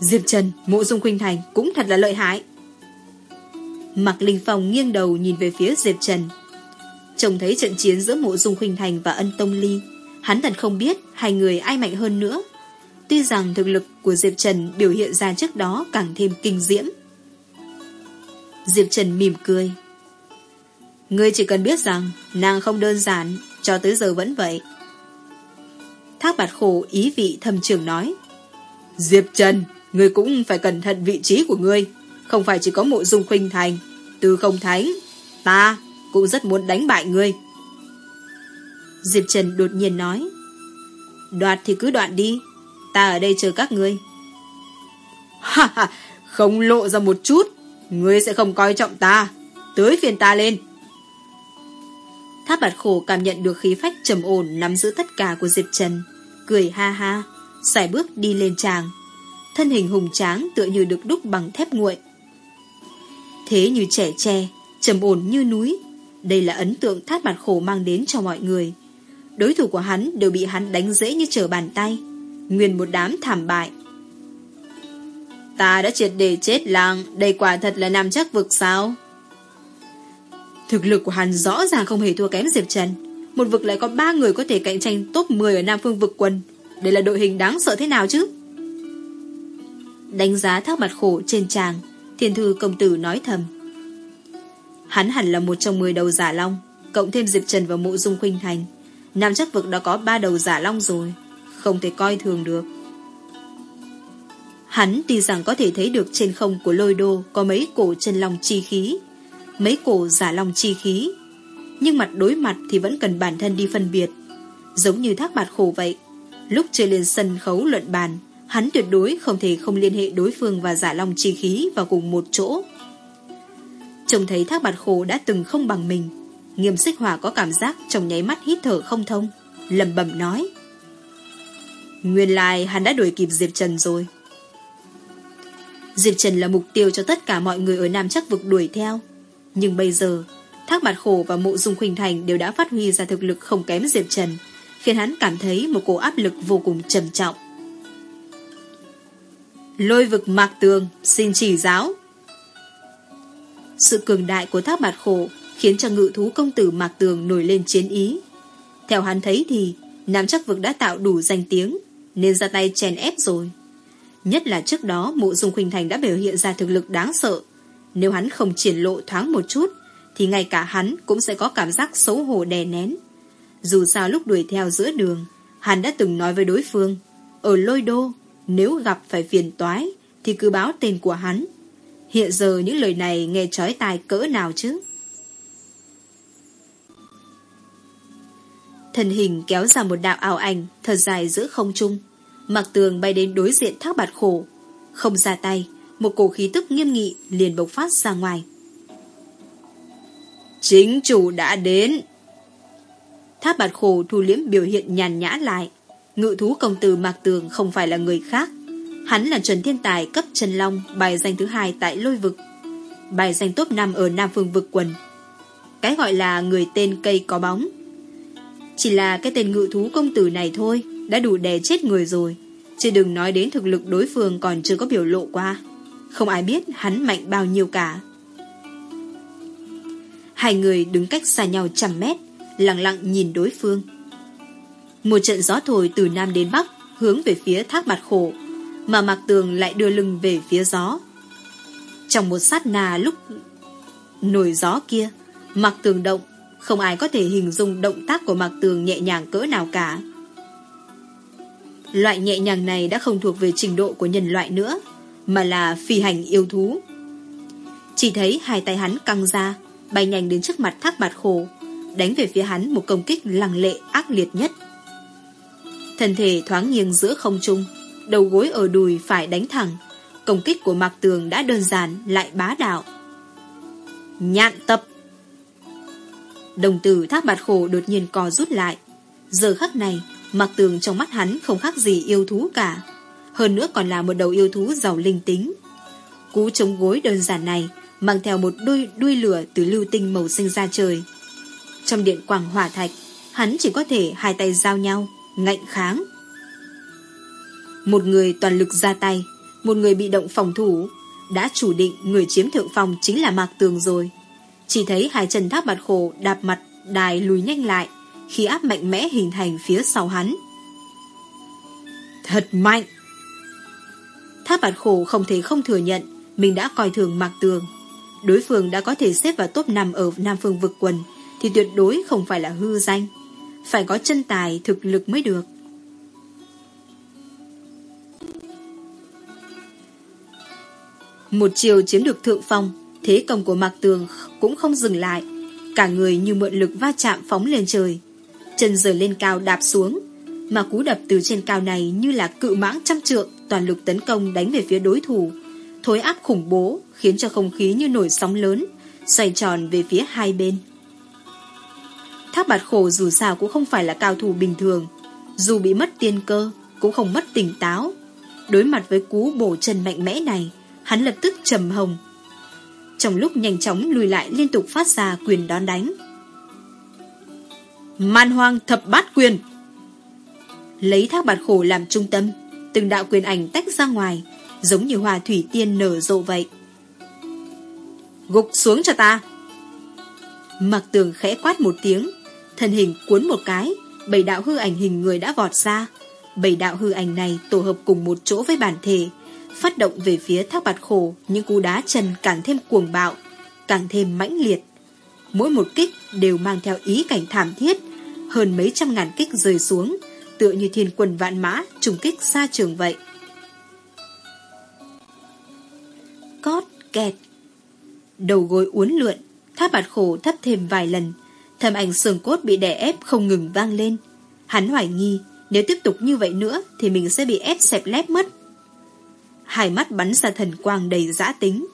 [SPEAKER 1] Diệp Trần, mộ dung khuynh thành cũng thật là lợi hại. Mạc Linh Phong nghiêng đầu nhìn về phía Diệp Trần. Trông thấy trận chiến giữa mộ dung khuynh thành và ân tông ly. Hắn thật không biết hai người ai mạnh hơn nữa. Tuy rằng thực lực của Diệp Trần biểu hiện ra trước đó càng thêm kinh diễm. Diệp Trần mỉm cười. Ngươi chỉ cần biết rằng nàng không đơn giản, cho tới giờ vẫn vậy. Thác bạt khổ ý vị thầm trường nói. Diệp Trần, ngươi cũng phải cẩn thận vị trí của ngươi. Không phải chỉ có mộ dung khuynh thành, từ không thánh. Ta cũng rất muốn đánh bại ngươi. Diệp Trần đột nhiên nói. Đoạt thì cứ đoạn đi, ta ở đây chờ các ngươi. Ha ha, không lộ ra một chút, ngươi sẽ không coi trọng ta. Tới phiền ta lên. Tháp bạt khổ cảm nhận được khí phách trầm ổn nắm giữ tất cả của Diệp Trần. Cười ha ha, xài bước đi lên tràng. Thân hình hùng tráng tựa như được đúc bằng thép nguội. Thế như trẻ tre, trầm ổn như núi. Đây là ấn tượng thát bạt khổ mang đến cho mọi người. Đối thủ của hắn đều bị hắn đánh dễ như trở bàn tay. Nguyên một đám thảm bại. Ta đã triệt để chết làng, đây quả thật là nam chắc vực sao? Thực lực của hắn rõ ràng không hề thua kém Diệp Trần. Một vực lại có ba người có thể cạnh tranh top 10 ở Nam Phương vực quân. Đây là đội hình đáng sợ thế nào chứ? Đánh giá thác mặt khổ trên tràng, thiên thư công tử nói thầm. Hắn hẳn là một trong 10 đầu giả long, cộng thêm Diệp Trần và mộ dung khuynh thành. Nam chắc vực đã có ba đầu giả long rồi, không thể coi thường được. Hắn tuy rằng có thể thấy được trên không của lôi đô có mấy cổ chân long chi khí, mấy cổ giả long chi khí. Nhưng mặt đối mặt thì vẫn cần bản thân đi phân biệt. Giống như thác bạt khổ vậy. Lúc chơi lên sân khấu luận bàn, hắn tuyệt đối không thể không liên hệ đối phương và giả long chi khí vào cùng một chỗ. Trông thấy thác bạt khổ đã từng không bằng mình. Nghiêm xích hỏa có cảm giác trong nháy mắt hít thở không thông. lầm bẩm nói. Nguyên lai hắn đã đuổi kịp Diệp Trần rồi. Diệp Trần là mục tiêu cho tất cả mọi người ở Nam Chắc vực đuổi theo. Nhưng bây giờ, Thác Bạt Khổ và Mộ Dung Khuynh Thành đều đã phát huy ra thực lực không kém Diệp Trần, khiến hắn cảm thấy một cổ áp lực vô cùng trầm trọng. Lôi vực mạc tường, xin chỉ giáo. Sự cường đại của Thác Bạt Khổ khiến cho ngự thú công tử mạc tường nổi lên chiến ý. Theo hắn thấy thì, Nam chắc vực đã tạo đủ danh tiếng, nên ra tay chèn ép rồi. Nhất là trước đó Mộ Dung Khuynh Thành đã biểu hiện ra thực lực đáng sợ, nếu hắn không triển lộ thoáng một chút, thì ngay cả hắn cũng sẽ có cảm giác xấu hổ đè nén. Dù sao lúc đuổi theo giữa đường, hắn đã từng nói với đối phương, ở lôi đô, nếu gặp phải phiền toái, thì cứ báo tên của hắn. Hiện giờ những lời này nghe trói tai cỡ nào chứ? Thần hình kéo ra một đạo ảo ảnh thật dài giữa không trung. Mặc tường bay đến đối diện thác bạt khổ. Không ra tay, một cổ khí tức nghiêm nghị liền bộc phát ra ngoài. Chính chủ đã đến. Tháp bạt khổ thu liếm biểu hiện nhàn nhã lại. Ngự thú công tử Mạc Tường không phải là người khác. Hắn là Trần Thiên Tài cấp Trần Long, bài danh thứ hai tại lôi vực. Bài danh top 5 ở Nam Phương vực quần. Cái gọi là người tên cây có bóng. Chỉ là cái tên ngự thú công tử này thôi, đã đủ đè chết người rồi. Chứ đừng nói đến thực lực đối phương còn chưa có biểu lộ qua. Không ai biết hắn mạnh bao nhiêu cả Hai người đứng cách xa nhau trăm mét Lặng lặng nhìn đối phương một trận gió thổi từ Nam đến Bắc Hướng về phía thác bạt khổ Mà Mạc Tường lại đưa lưng về phía gió Trong một sát nà lúc Nổi gió kia Mạc Tường động Không ai có thể hình dung động tác của Mạc Tường nhẹ nhàng cỡ nào cả Loại nhẹ nhàng này đã không thuộc về trình độ của nhân loại nữa mà là phi hành yêu thú. Chỉ thấy hai tay hắn căng ra, bay nhanh đến trước mặt thác bạt khổ, đánh về phía hắn một công kích lăng lệ ác liệt nhất. Thân thể thoáng nghiêng giữa không trung, đầu gối ở đùi phải đánh thẳng, công kích của Mạc Tường đã đơn giản lại bá đạo. Nhạn tập Đồng tử thác bạt khổ đột nhiên co rút lại. Giờ khắc này, Mạc Tường trong mắt hắn không khác gì yêu thú cả hơn nữa còn là một đầu yêu thú giàu linh tính. Cú chống gối đơn giản này mang theo một đuôi, đuôi lửa từ lưu tinh màu xanh ra trời. Trong điện quảng hỏa thạch, hắn chỉ có thể hai tay giao nhau, ngạnh kháng. Một người toàn lực ra tay, một người bị động phòng thủ, đã chủ định người chiếm thượng phòng chính là Mạc Tường rồi. Chỉ thấy hai chân thác bạt khổ đạp mặt đài lùi nhanh lại, khi áp mạnh mẽ hình thành phía sau hắn. Thật mạnh! tháp bạt khổ không thể không thừa nhận mình đã coi thường Mạc Tường. Đối phương đã có thể xếp vào top 5 ở Nam Phương vực quần thì tuyệt đối không phải là hư danh. Phải có chân tài thực lực mới được. Một chiều chiếm được thượng phong, thế công của Mạc Tường cũng không dừng lại. Cả người như mượn lực va chạm phóng lên trời. Chân rời lên cao đạp xuống, mà cú đập từ trên cao này như là cự mãng trăm trượng toàn lực tấn công đánh về phía đối thủ. Thối áp khủng bố khiến cho không khí như nổi sóng lớn, xoay tròn về phía hai bên. Thác bạt khổ dù sao cũng không phải là cao thủ bình thường, dù bị mất tiên cơ, cũng không mất tỉnh táo. Đối mặt với cú bổ chân mạnh mẽ này, hắn lập tức trầm hồng. Trong lúc nhanh chóng lùi lại liên tục phát ra quyền đón đánh. Man hoang thập bát quyền Lấy thác bạt khổ làm trung tâm Từng đạo quyền ảnh tách ra ngoài Giống như hòa thủy tiên nở rộ vậy Gục xuống cho ta Mặc tường khẽ quát một tiếng Thân hình cuốn một cái, Bảy đạo hư ảnh hình người đã vọt ra. Bảy đạo hư ảnh này tổ hợp cùng một chỗ với bản thể, Phát động về phía thác bạt khổ, Những cú đá chân càng thêm cuồng bạo, Càng thêm mãnh liệt. Mỗi một kích đều mang theo ý cảnh thảm thiết, Hơn mấy trăm ngàn kích rơi xuống, Tựa như thiên quân vạn mã Trùng kích xa trường vậy. Cót kẹt. Đầu gối uốn lượn Tháp bạt khổ thấp thêm vài lần Thầm ảnh sườn cốt bị đè ép không ngừng vang lên. Hắn hoài nghi, Nếu tiếp tục như vậy nữa Thì mình sẽ bị ép xẹp lép mất. Hai mắt bắn ra thần quang đầy dã tính.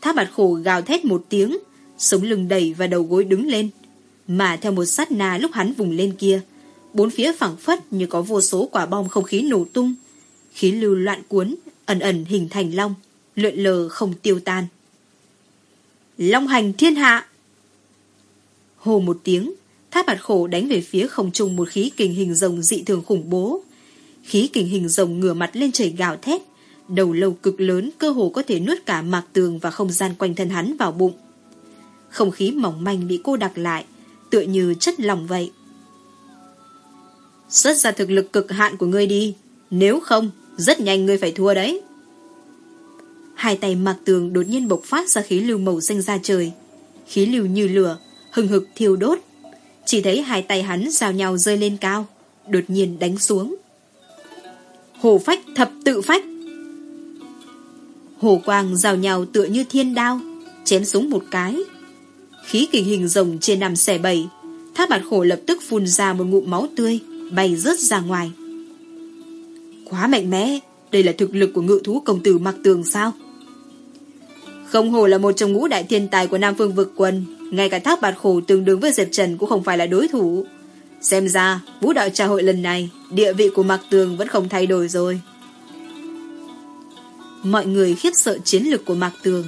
[SPEAKER 1] Tháp bạt khổ gào thét một tiếng, Sống lưng đầy và đầu gối đứng lên. Mà theo một sát na lúc hắn vùng lên kia, Bốn phía phẳng phất như có vô số quả bom không khí nổ tung. Khí lưu loạn cuốn, Ẩn ẩn hình thành long, Lượn lờ không tiêu tan. Long hành thiên hạ! Hồ một tiếng, Tháp bạt khổ đánh về phía không trung một khí kình hình rồng dị thường khủng bố. Khí kình hình rồng ngửa mặt lên trời gào thét, Đầu lâu cực lớn cơ hồ có thể nuốt cả mạc tường và không gian quanh thân hắn vào bụng. Không khí mỏng manh bị cô đặc lại, Tựa như chất lòng vậy. Xuất ra thực lực cực hạn của ngươi đi, Nếu không, Rất nhanh ngươi phải thua đấy. Hai tay mạc tường đột nhiên bộc phát ra khí lưu màu xanh ra trời. Khí lưu như lửa Hừng hực thiêu đốt. Chỉ thấy hai tay hắn giao nhau rơi lên cao, Đột nhiên đánh xuống. Hồ phách thập tự phách. Hồ quang rào nhau tựa như thiên đao, Chém xuống một cái. Khí kình hình rồng trên nằm xẻ bầy, Tháp bạt khổ lập tức phun ra một ngụm máu tươi, Bay rớt ra ngoài. Quá mạnh mẽ, Đây là thực lực của ngự thú công tử mặc tường sao? Không hồ là một trong ngũ đại thiên tài của Nam Phương vực quân. Ngay cả tháp bạt khổ tương đương với Diệp Trần Cũng không phải là đối thủ Xem ra vũ đạo trà hội lần này Địa vị của mạc tường vẫn không thay đổi rồi Mọi người khiếp sợ chiến lược của Mạc Tường,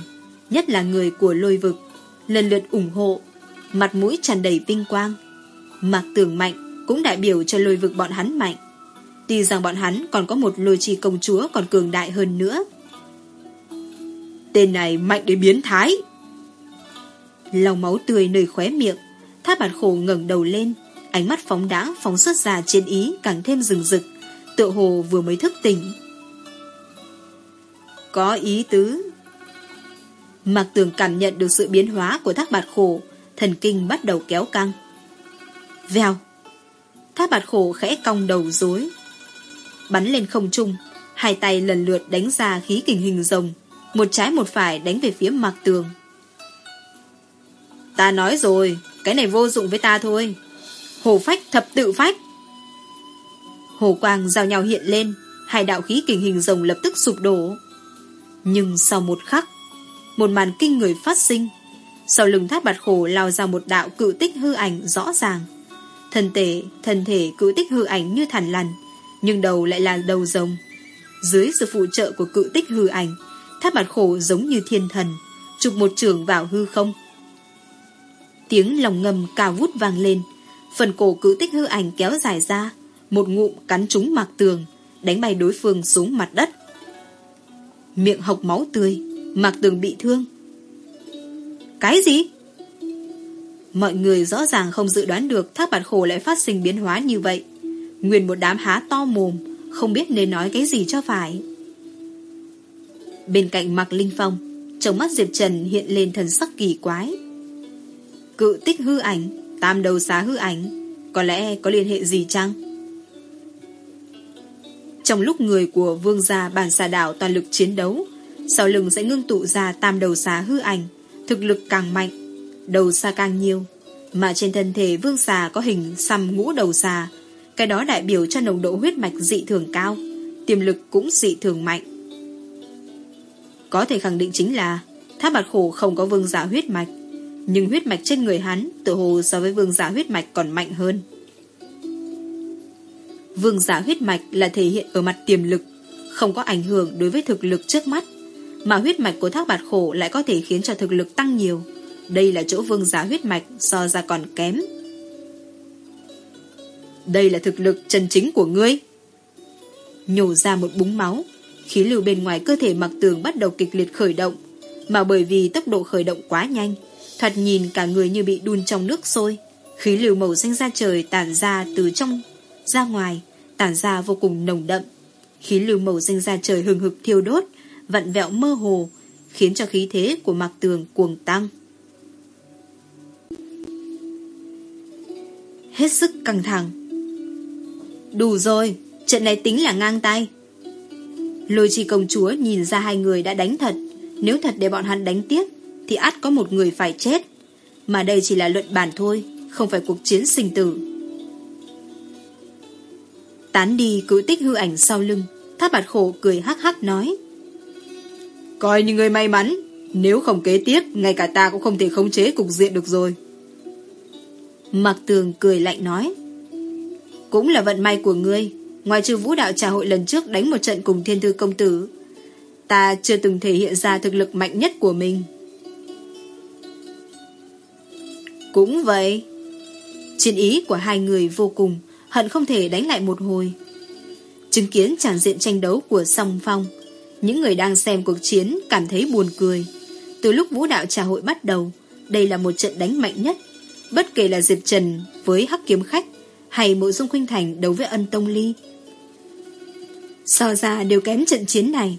[SPEAKER 1] nhất là người của lôi vực, lần lượt ủng hộ, mặt mũi tràn đầy vinh quang. Mạc Tường mạnh cũng đại biểu cho lôi vực bọn hắn mạnh. Tuy rằng bọn hắn còn có một lôi trì công chúa còn cường đại hơn nữa. Tên này mạnh đến biến thái. Lòng máu tươi nơi khóe miệng, tháp bạt khổ ngẩng đầu lên, ánh mắt phóng đãng phóng xuất ra trên ý càng thêm rừng rực, tựa hồ vừa mới thức tỉnh. Có ý tứ. Mạc Tường cảm nhận được sự biến hóa của thác bạt khổ, thần kinh bắt đầu kéo căng. Vèo. Thác bạt khổ khẽ cong đầu dối. Bắn lên không trung, hai tay lần lượt đánh ra khí kình hình rồng, một trái một phải đánh về phía Mạc Tường. Ta nói rồi, cái này vô dụng với ta thôi. Hồ phách thập tự phách. Hồ quang giao nhau hiện lên, hai đạo khí kình hình rồng lập tức sụp đổ. Nhưng sau một khắc, một màn kinh người phát sinh. Sau lưng tháp bạt khổ lao ra một đạo cự tích hư ảnh rõ ràng. Thân thể, thân thể cự tích hư ảnh như thản lằn, nhưng đầu lại là đầu rồng. Dưới sự phụ trợ của cự tích hư ảnh, tháp bạt khổ giống như thiên thần, chụp một trường vào hư không. Tiếng lòng ngầm cao vút vang lên, phần cổ cử tích hư ảnh kéo dài ra, một ngụm cắn trúng mạc tường, đánh bay đối phương xuống mặt đất. Miệng hộc máu tươi Mạc Tường bị thương Cái gì? Mọi người rõ ràng không dự đoán được thác bạt khổ lại phát sinh biến hóa như vậy. Nguyên một đám há to mồm, không biết nên nói cái gì cho phải. Bên cạnh Mạc Linh Phong, trong mắt Diệp Trần hiện lên thần sắc kỳ quái. Cự tích hư ảnh, tam đầu xá hư ảnh, có lẽ có liên hệ gì chăng? Trong lúc người của vương gia bản xà đảo toàn lực chiến đấu, sau lưng sẽ ngưng tụ ra tam đầu xá hư ảnh, thực lực càng mạnh, đầu xa càng nhiều, mà trên thân thể vương xà có hình xăm ngũ đầu xà, cái đó đại biểu cho nồng độ huyết mạch dị thường cao, tiềm lực cũng dị thường mạnh. Có thể khẳng định chính là Tháp bạt khổ không có vương giả huyết mạch, nhưng huyết mạch trên người hắn tự hồ so với vương giả huyết mạch còn mạnh hơn. Vương giả huyết mạch là thể hiện ở mặt tiềm lực, không có ảnh hưởng đối với thực lực trước mắt, mà huyết mạch của thác bạt khổ lại có thể khiến cho thực lực tăng nhiều. Đây là chỗ vương giả huyết mạch so ra còn kém. Đây là thực lực chân chính của ngươi. Nhổ ra một búng máu, khí lưu bên ngoài cơ thể mặc tường bắt đầu kịch liệt khởi động, mà bởi vì tốc độ khởi động quá nhanh, thoạt nhìn cả người như bị đun trong nước sôi. Khí lưu màu xanh ra trời tản ra từ trong ra ngoài, tản ra vô cùng nồng đậm. Khí lưu màu xanh ra trời hừng hực thiêu đốt, vặn vẹo mơ hồ, khiến cho khí thế của mạc tường cuồng tăng. Hết sức căng thẳng. Đủ rồi, trận này tính là ngang tay. Lôi chi công chúa nhìn ra hai người đã đánh thật, nếu thật để bọn hắn đánh tiếp, thì át có một người phải chết. Mà đây chỉ là luận bàn thôi, không phải cuộc chiến sinh tử. Tán đi cứ tích hư ảnh sau lưng, tháp bạt khổ cười hắc hắc nói. Coi như người may mắn, nếu không kế tiếp, ngay cả ta cũng không thể khống chế cục diện được rồi. Mạc Tường cười lạnh nói. Cũng là vận may của ngươi, ngoài trừ vũ đạo trà hội lần trước đánh một trận cùng thiên thư công tử, ta chưa từng thể hiện ra thực lực mạnh nhất của mình. Cũng vậy. Chiến ý của hai người vô cùng, hận không thể đánh lại một hồi. Chứng kiến tràn diện tranh đấu của song phong, những người đang xem cuộc chiến cảm thấy buồn cười. Từ lúc vũ đạo trà hội bắt đầu, đây là một trận đánh mạnh nhất. Bất kể là Diệp Trần với Hắc Kiếm Khách hay Mộ Dung Khuynh Thành đấu với ân Tông Ly. So ra đều kém trận chiến này.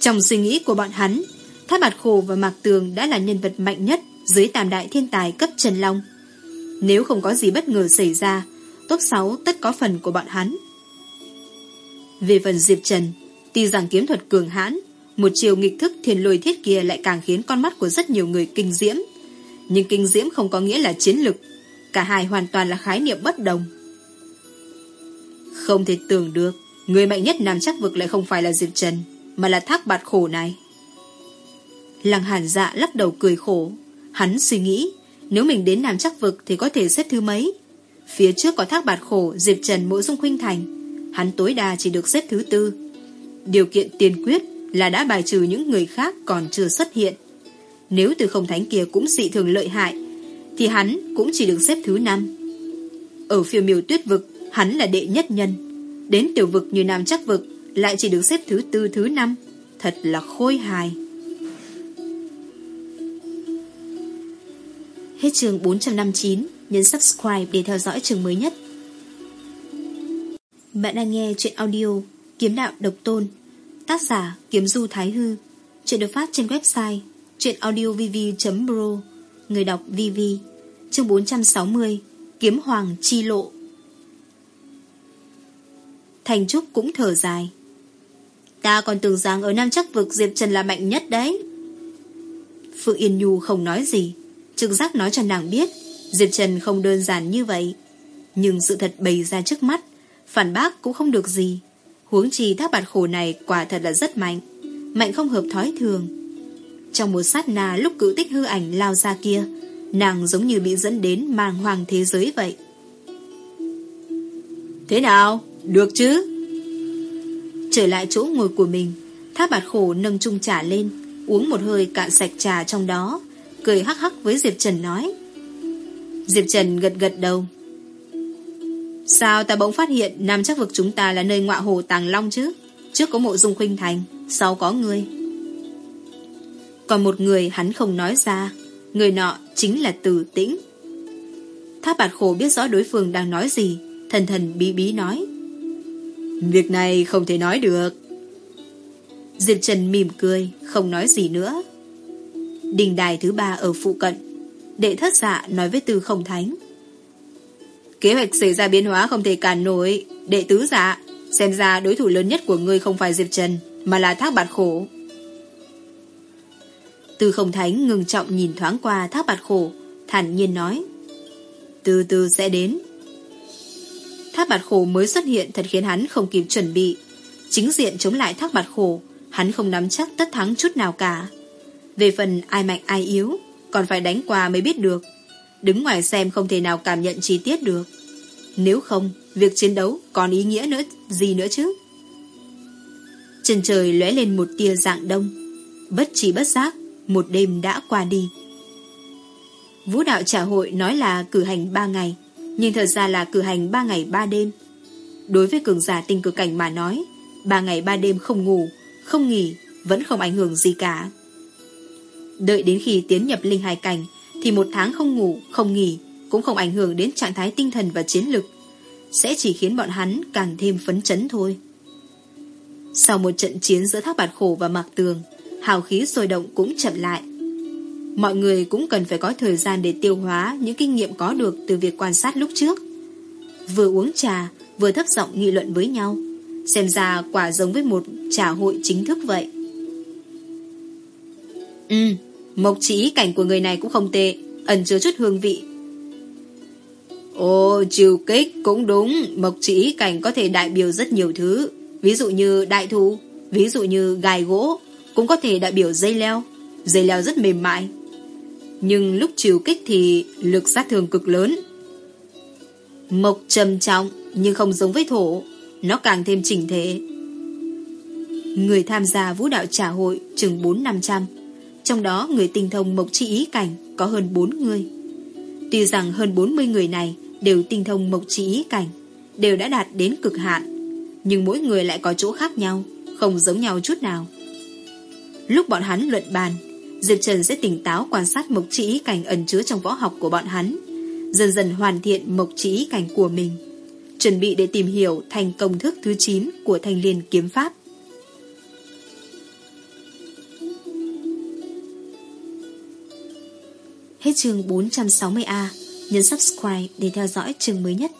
[SPEAKER 1] Trong suy nghĩ của bọn hắn, Tháp Bạt Khổ và Mạc Tường đã là nhân vật mạnh nhất dưới tam đại thiên tài cấp Trần Long. Nếu không có gì bất ngờ xảy ra, top 6 tất có phần của bọn hắn. Về phần Diệp Trần, tuy rằng kiếm thuật cường hãn, một chiều nghịch thức thiền lôi thiết kia lại càng khiến con mắt của rất nhiều người kinh diễm. Nhưng kinh diễm không có nghĩa là chiến lực, cả hai hoàn toàn là khái niệm bất đồng. Không thể tưởng được, người mạnh nhất Nam chắc vực lại không phải là Diệp Trần, mà là thác bạt khổ này. Lăng hàn dạ lắc đầu cười khổ. Hắn suy nghĩ, nếu mình đến Nam chắc vực thì có thể xếp thứ mấy. Phía trước có thác bạt khổ, Diệp Trần mỗi dung khuynh thành. Hắn tối đa chỉ được xếp thứ tư. Điều kiện tiên quyết là đã bài trừ những người khác còn chưa xuất hiện. Nếu từ không thánh kia cũng dị thường lợi hại, thì hắn cũng chỉ được xếp thứ năm. Ở phiêu miều tuyết vực, hắn là đệ nhất nhân. Đến tiểu vực như Nam chắc vực, lại chỉ được xếp thứ tư thứ năm. Thật là khôi hài. Hết trường 459, nhấn subscribe để theo dõi trường mới nhất. Bạn đang nghe chuyện audio Kiếm đạo độc tôn, tác giả Kiếm Du Thái Hư, chuyện được phát trên website chuyenaudiovv.pro, người đọc VV, chương 460, Kiếm Hoàng Chi Lộ. Thành Trúc cũng thở dài. Ta còn tưởng rằng ở Nam Chắc Vực Diệp Trần là mạnh nhất đấy. Phượng Yên Nhu không nói gì, trực giác nói cho nàng biết Diệp Trần không đơn giản như vậy. Nhưng sự thật bày ra trước mắt, phản bác cũng không được gì. Huống chi thác bạt khổ này quả thật là rất mạnh, mạnh không hợp thói thường. Trong một sát na lúc cự tích hư ảnh lao ra kia, nàng giống như bị dẫn đến màng hoàng thế giới vậy. Thế nào? Được chứ? Trở lại chỗ ngồi của mình, tháp bạt khổ nâng chung trà lên, uống một hơi cạn sạch trà trong đó, cười hắc hắc với Diệp Trần nói. Diệp Trần gật gật đầu. Sao ta bỗng phát hiện Nam chắc vực chúng ta là nơi ngọa hồ Tàng Long chứ? Trước có mộ dung khuynh thành, sau có người. Còn một người hắn không nói ra, người nọ chính là Từ Tĩnh. Tháp bạt khổ biết rõ đối phương đang nói gì, thần thần bí bí nói. Việc này không thể nói được. Diệp Trần mỉm cười, không nói gì nữa. Đình đài thứ ba ở phụ cận, đệ thất dạ nói với Tư Không Thánh. Kế hoạch xảy ra biến hóa không thể cản nổi, đệ tứ dạ, xem ra đối thủ lớn nhất của ngươi không phải Diệp Trần, mà là thác bạt khổ. Tư Không Thánh ngừng trọng nhìn thoáng qua thác bạt khổ, thản nhiên nói. Từ từ sẽ đến. Thác bạt khổ mới xuất hiện thật khiến hắn không kịp chuẩn bị. Chính diện chống lại thác bạt khổ, hắn không nắm chắc tất thắng chút nào cả. Về phần ai mạnh ai yếu, còn phải đánh qua mới biết được. Đứng ngoài xem không thể nào cảm nhận chi tiết được. Nếu không, việc chiến đấu còn ý nghĩa nữa gì nữa chứ? Chân trời lóe lên một tia dạng đông. Bất chỉ bất giác, một đêm đã qua đi. Vũ đạo trả hội nói là cử hành 3 ngày, nhưng thật ra là cử hành 3 ngày 3 đêm. Đối với cường giả tinh cực cảnh mà nói, 3 ngày 3 đêm không ngủ, không nghỉ, vẫn không ảnh hưởng gì cả. Đợi đến khi tiến nhập linh hài cảnh, thì một tháng không ngủ, không nghỉ, cũng không ảnh hưởng đến trạng thái tinh thần và chiến lực, sẽ chỉ khiến bọn hắn càng thêm phấn chấn thôi. Sau một trận chiến giữa thác bạt khổ và mạc tường, hào khí sôi động cũng chậm lại. Mọi người cũng cần phải có thời gian để tiêu hóa những kinh nghiệm có được từ việc quan sát lúc trước. Vừa uống trà, vừa thấp giọng nghị luận với nhau. Xem ra quả giống với một trà hội chính thức vậy. Ừ, mộc chỉ cảnh của người này cũng không tệ, ẩn chứa chút hương vị. Ồ, chiều kích cũng đúng, mộc chỉ cảnh có thể đại biểu rất nhiều thứ. Ví dụ như đại thụ, ví dụ như gài gỗ, cũng có thể đại biểu dây leo. Dây leo rất mềm mại. Nhưng lúc chiều kích thì lực sát thương cực lớn. Mộc trầm trọng nhưng không giống với thổ, nó càng thêm chỉnh thể. Người tham gia vũ đạo trả hội chừng 4-500, trong đó người tinh thông mộc chi ý cảnh có hơn 4 người. Tuy rằng hơn 40 người này đều tinh thông mộc chi ý cảnh, đều đã đạt đến cực hạn, nhưng mỗi người lại có chỗ khác nhau, không giống nhau chút nào. Lúc bọn hắn luận bàn, Diệp Trần sẽ tỉnh táo quan sát mộc chi ý cảnh ẩn chứa trong võ học của bọn hắn, dần dần hoàn thiện mộc chi ý cảnh của mình, chuẩn bị để tìm hiểu thành công thức thứ 9 của thanh liên kiếm pháp. Hết chương 460A, nhấn subscribe để theo dõi chương mới nhất.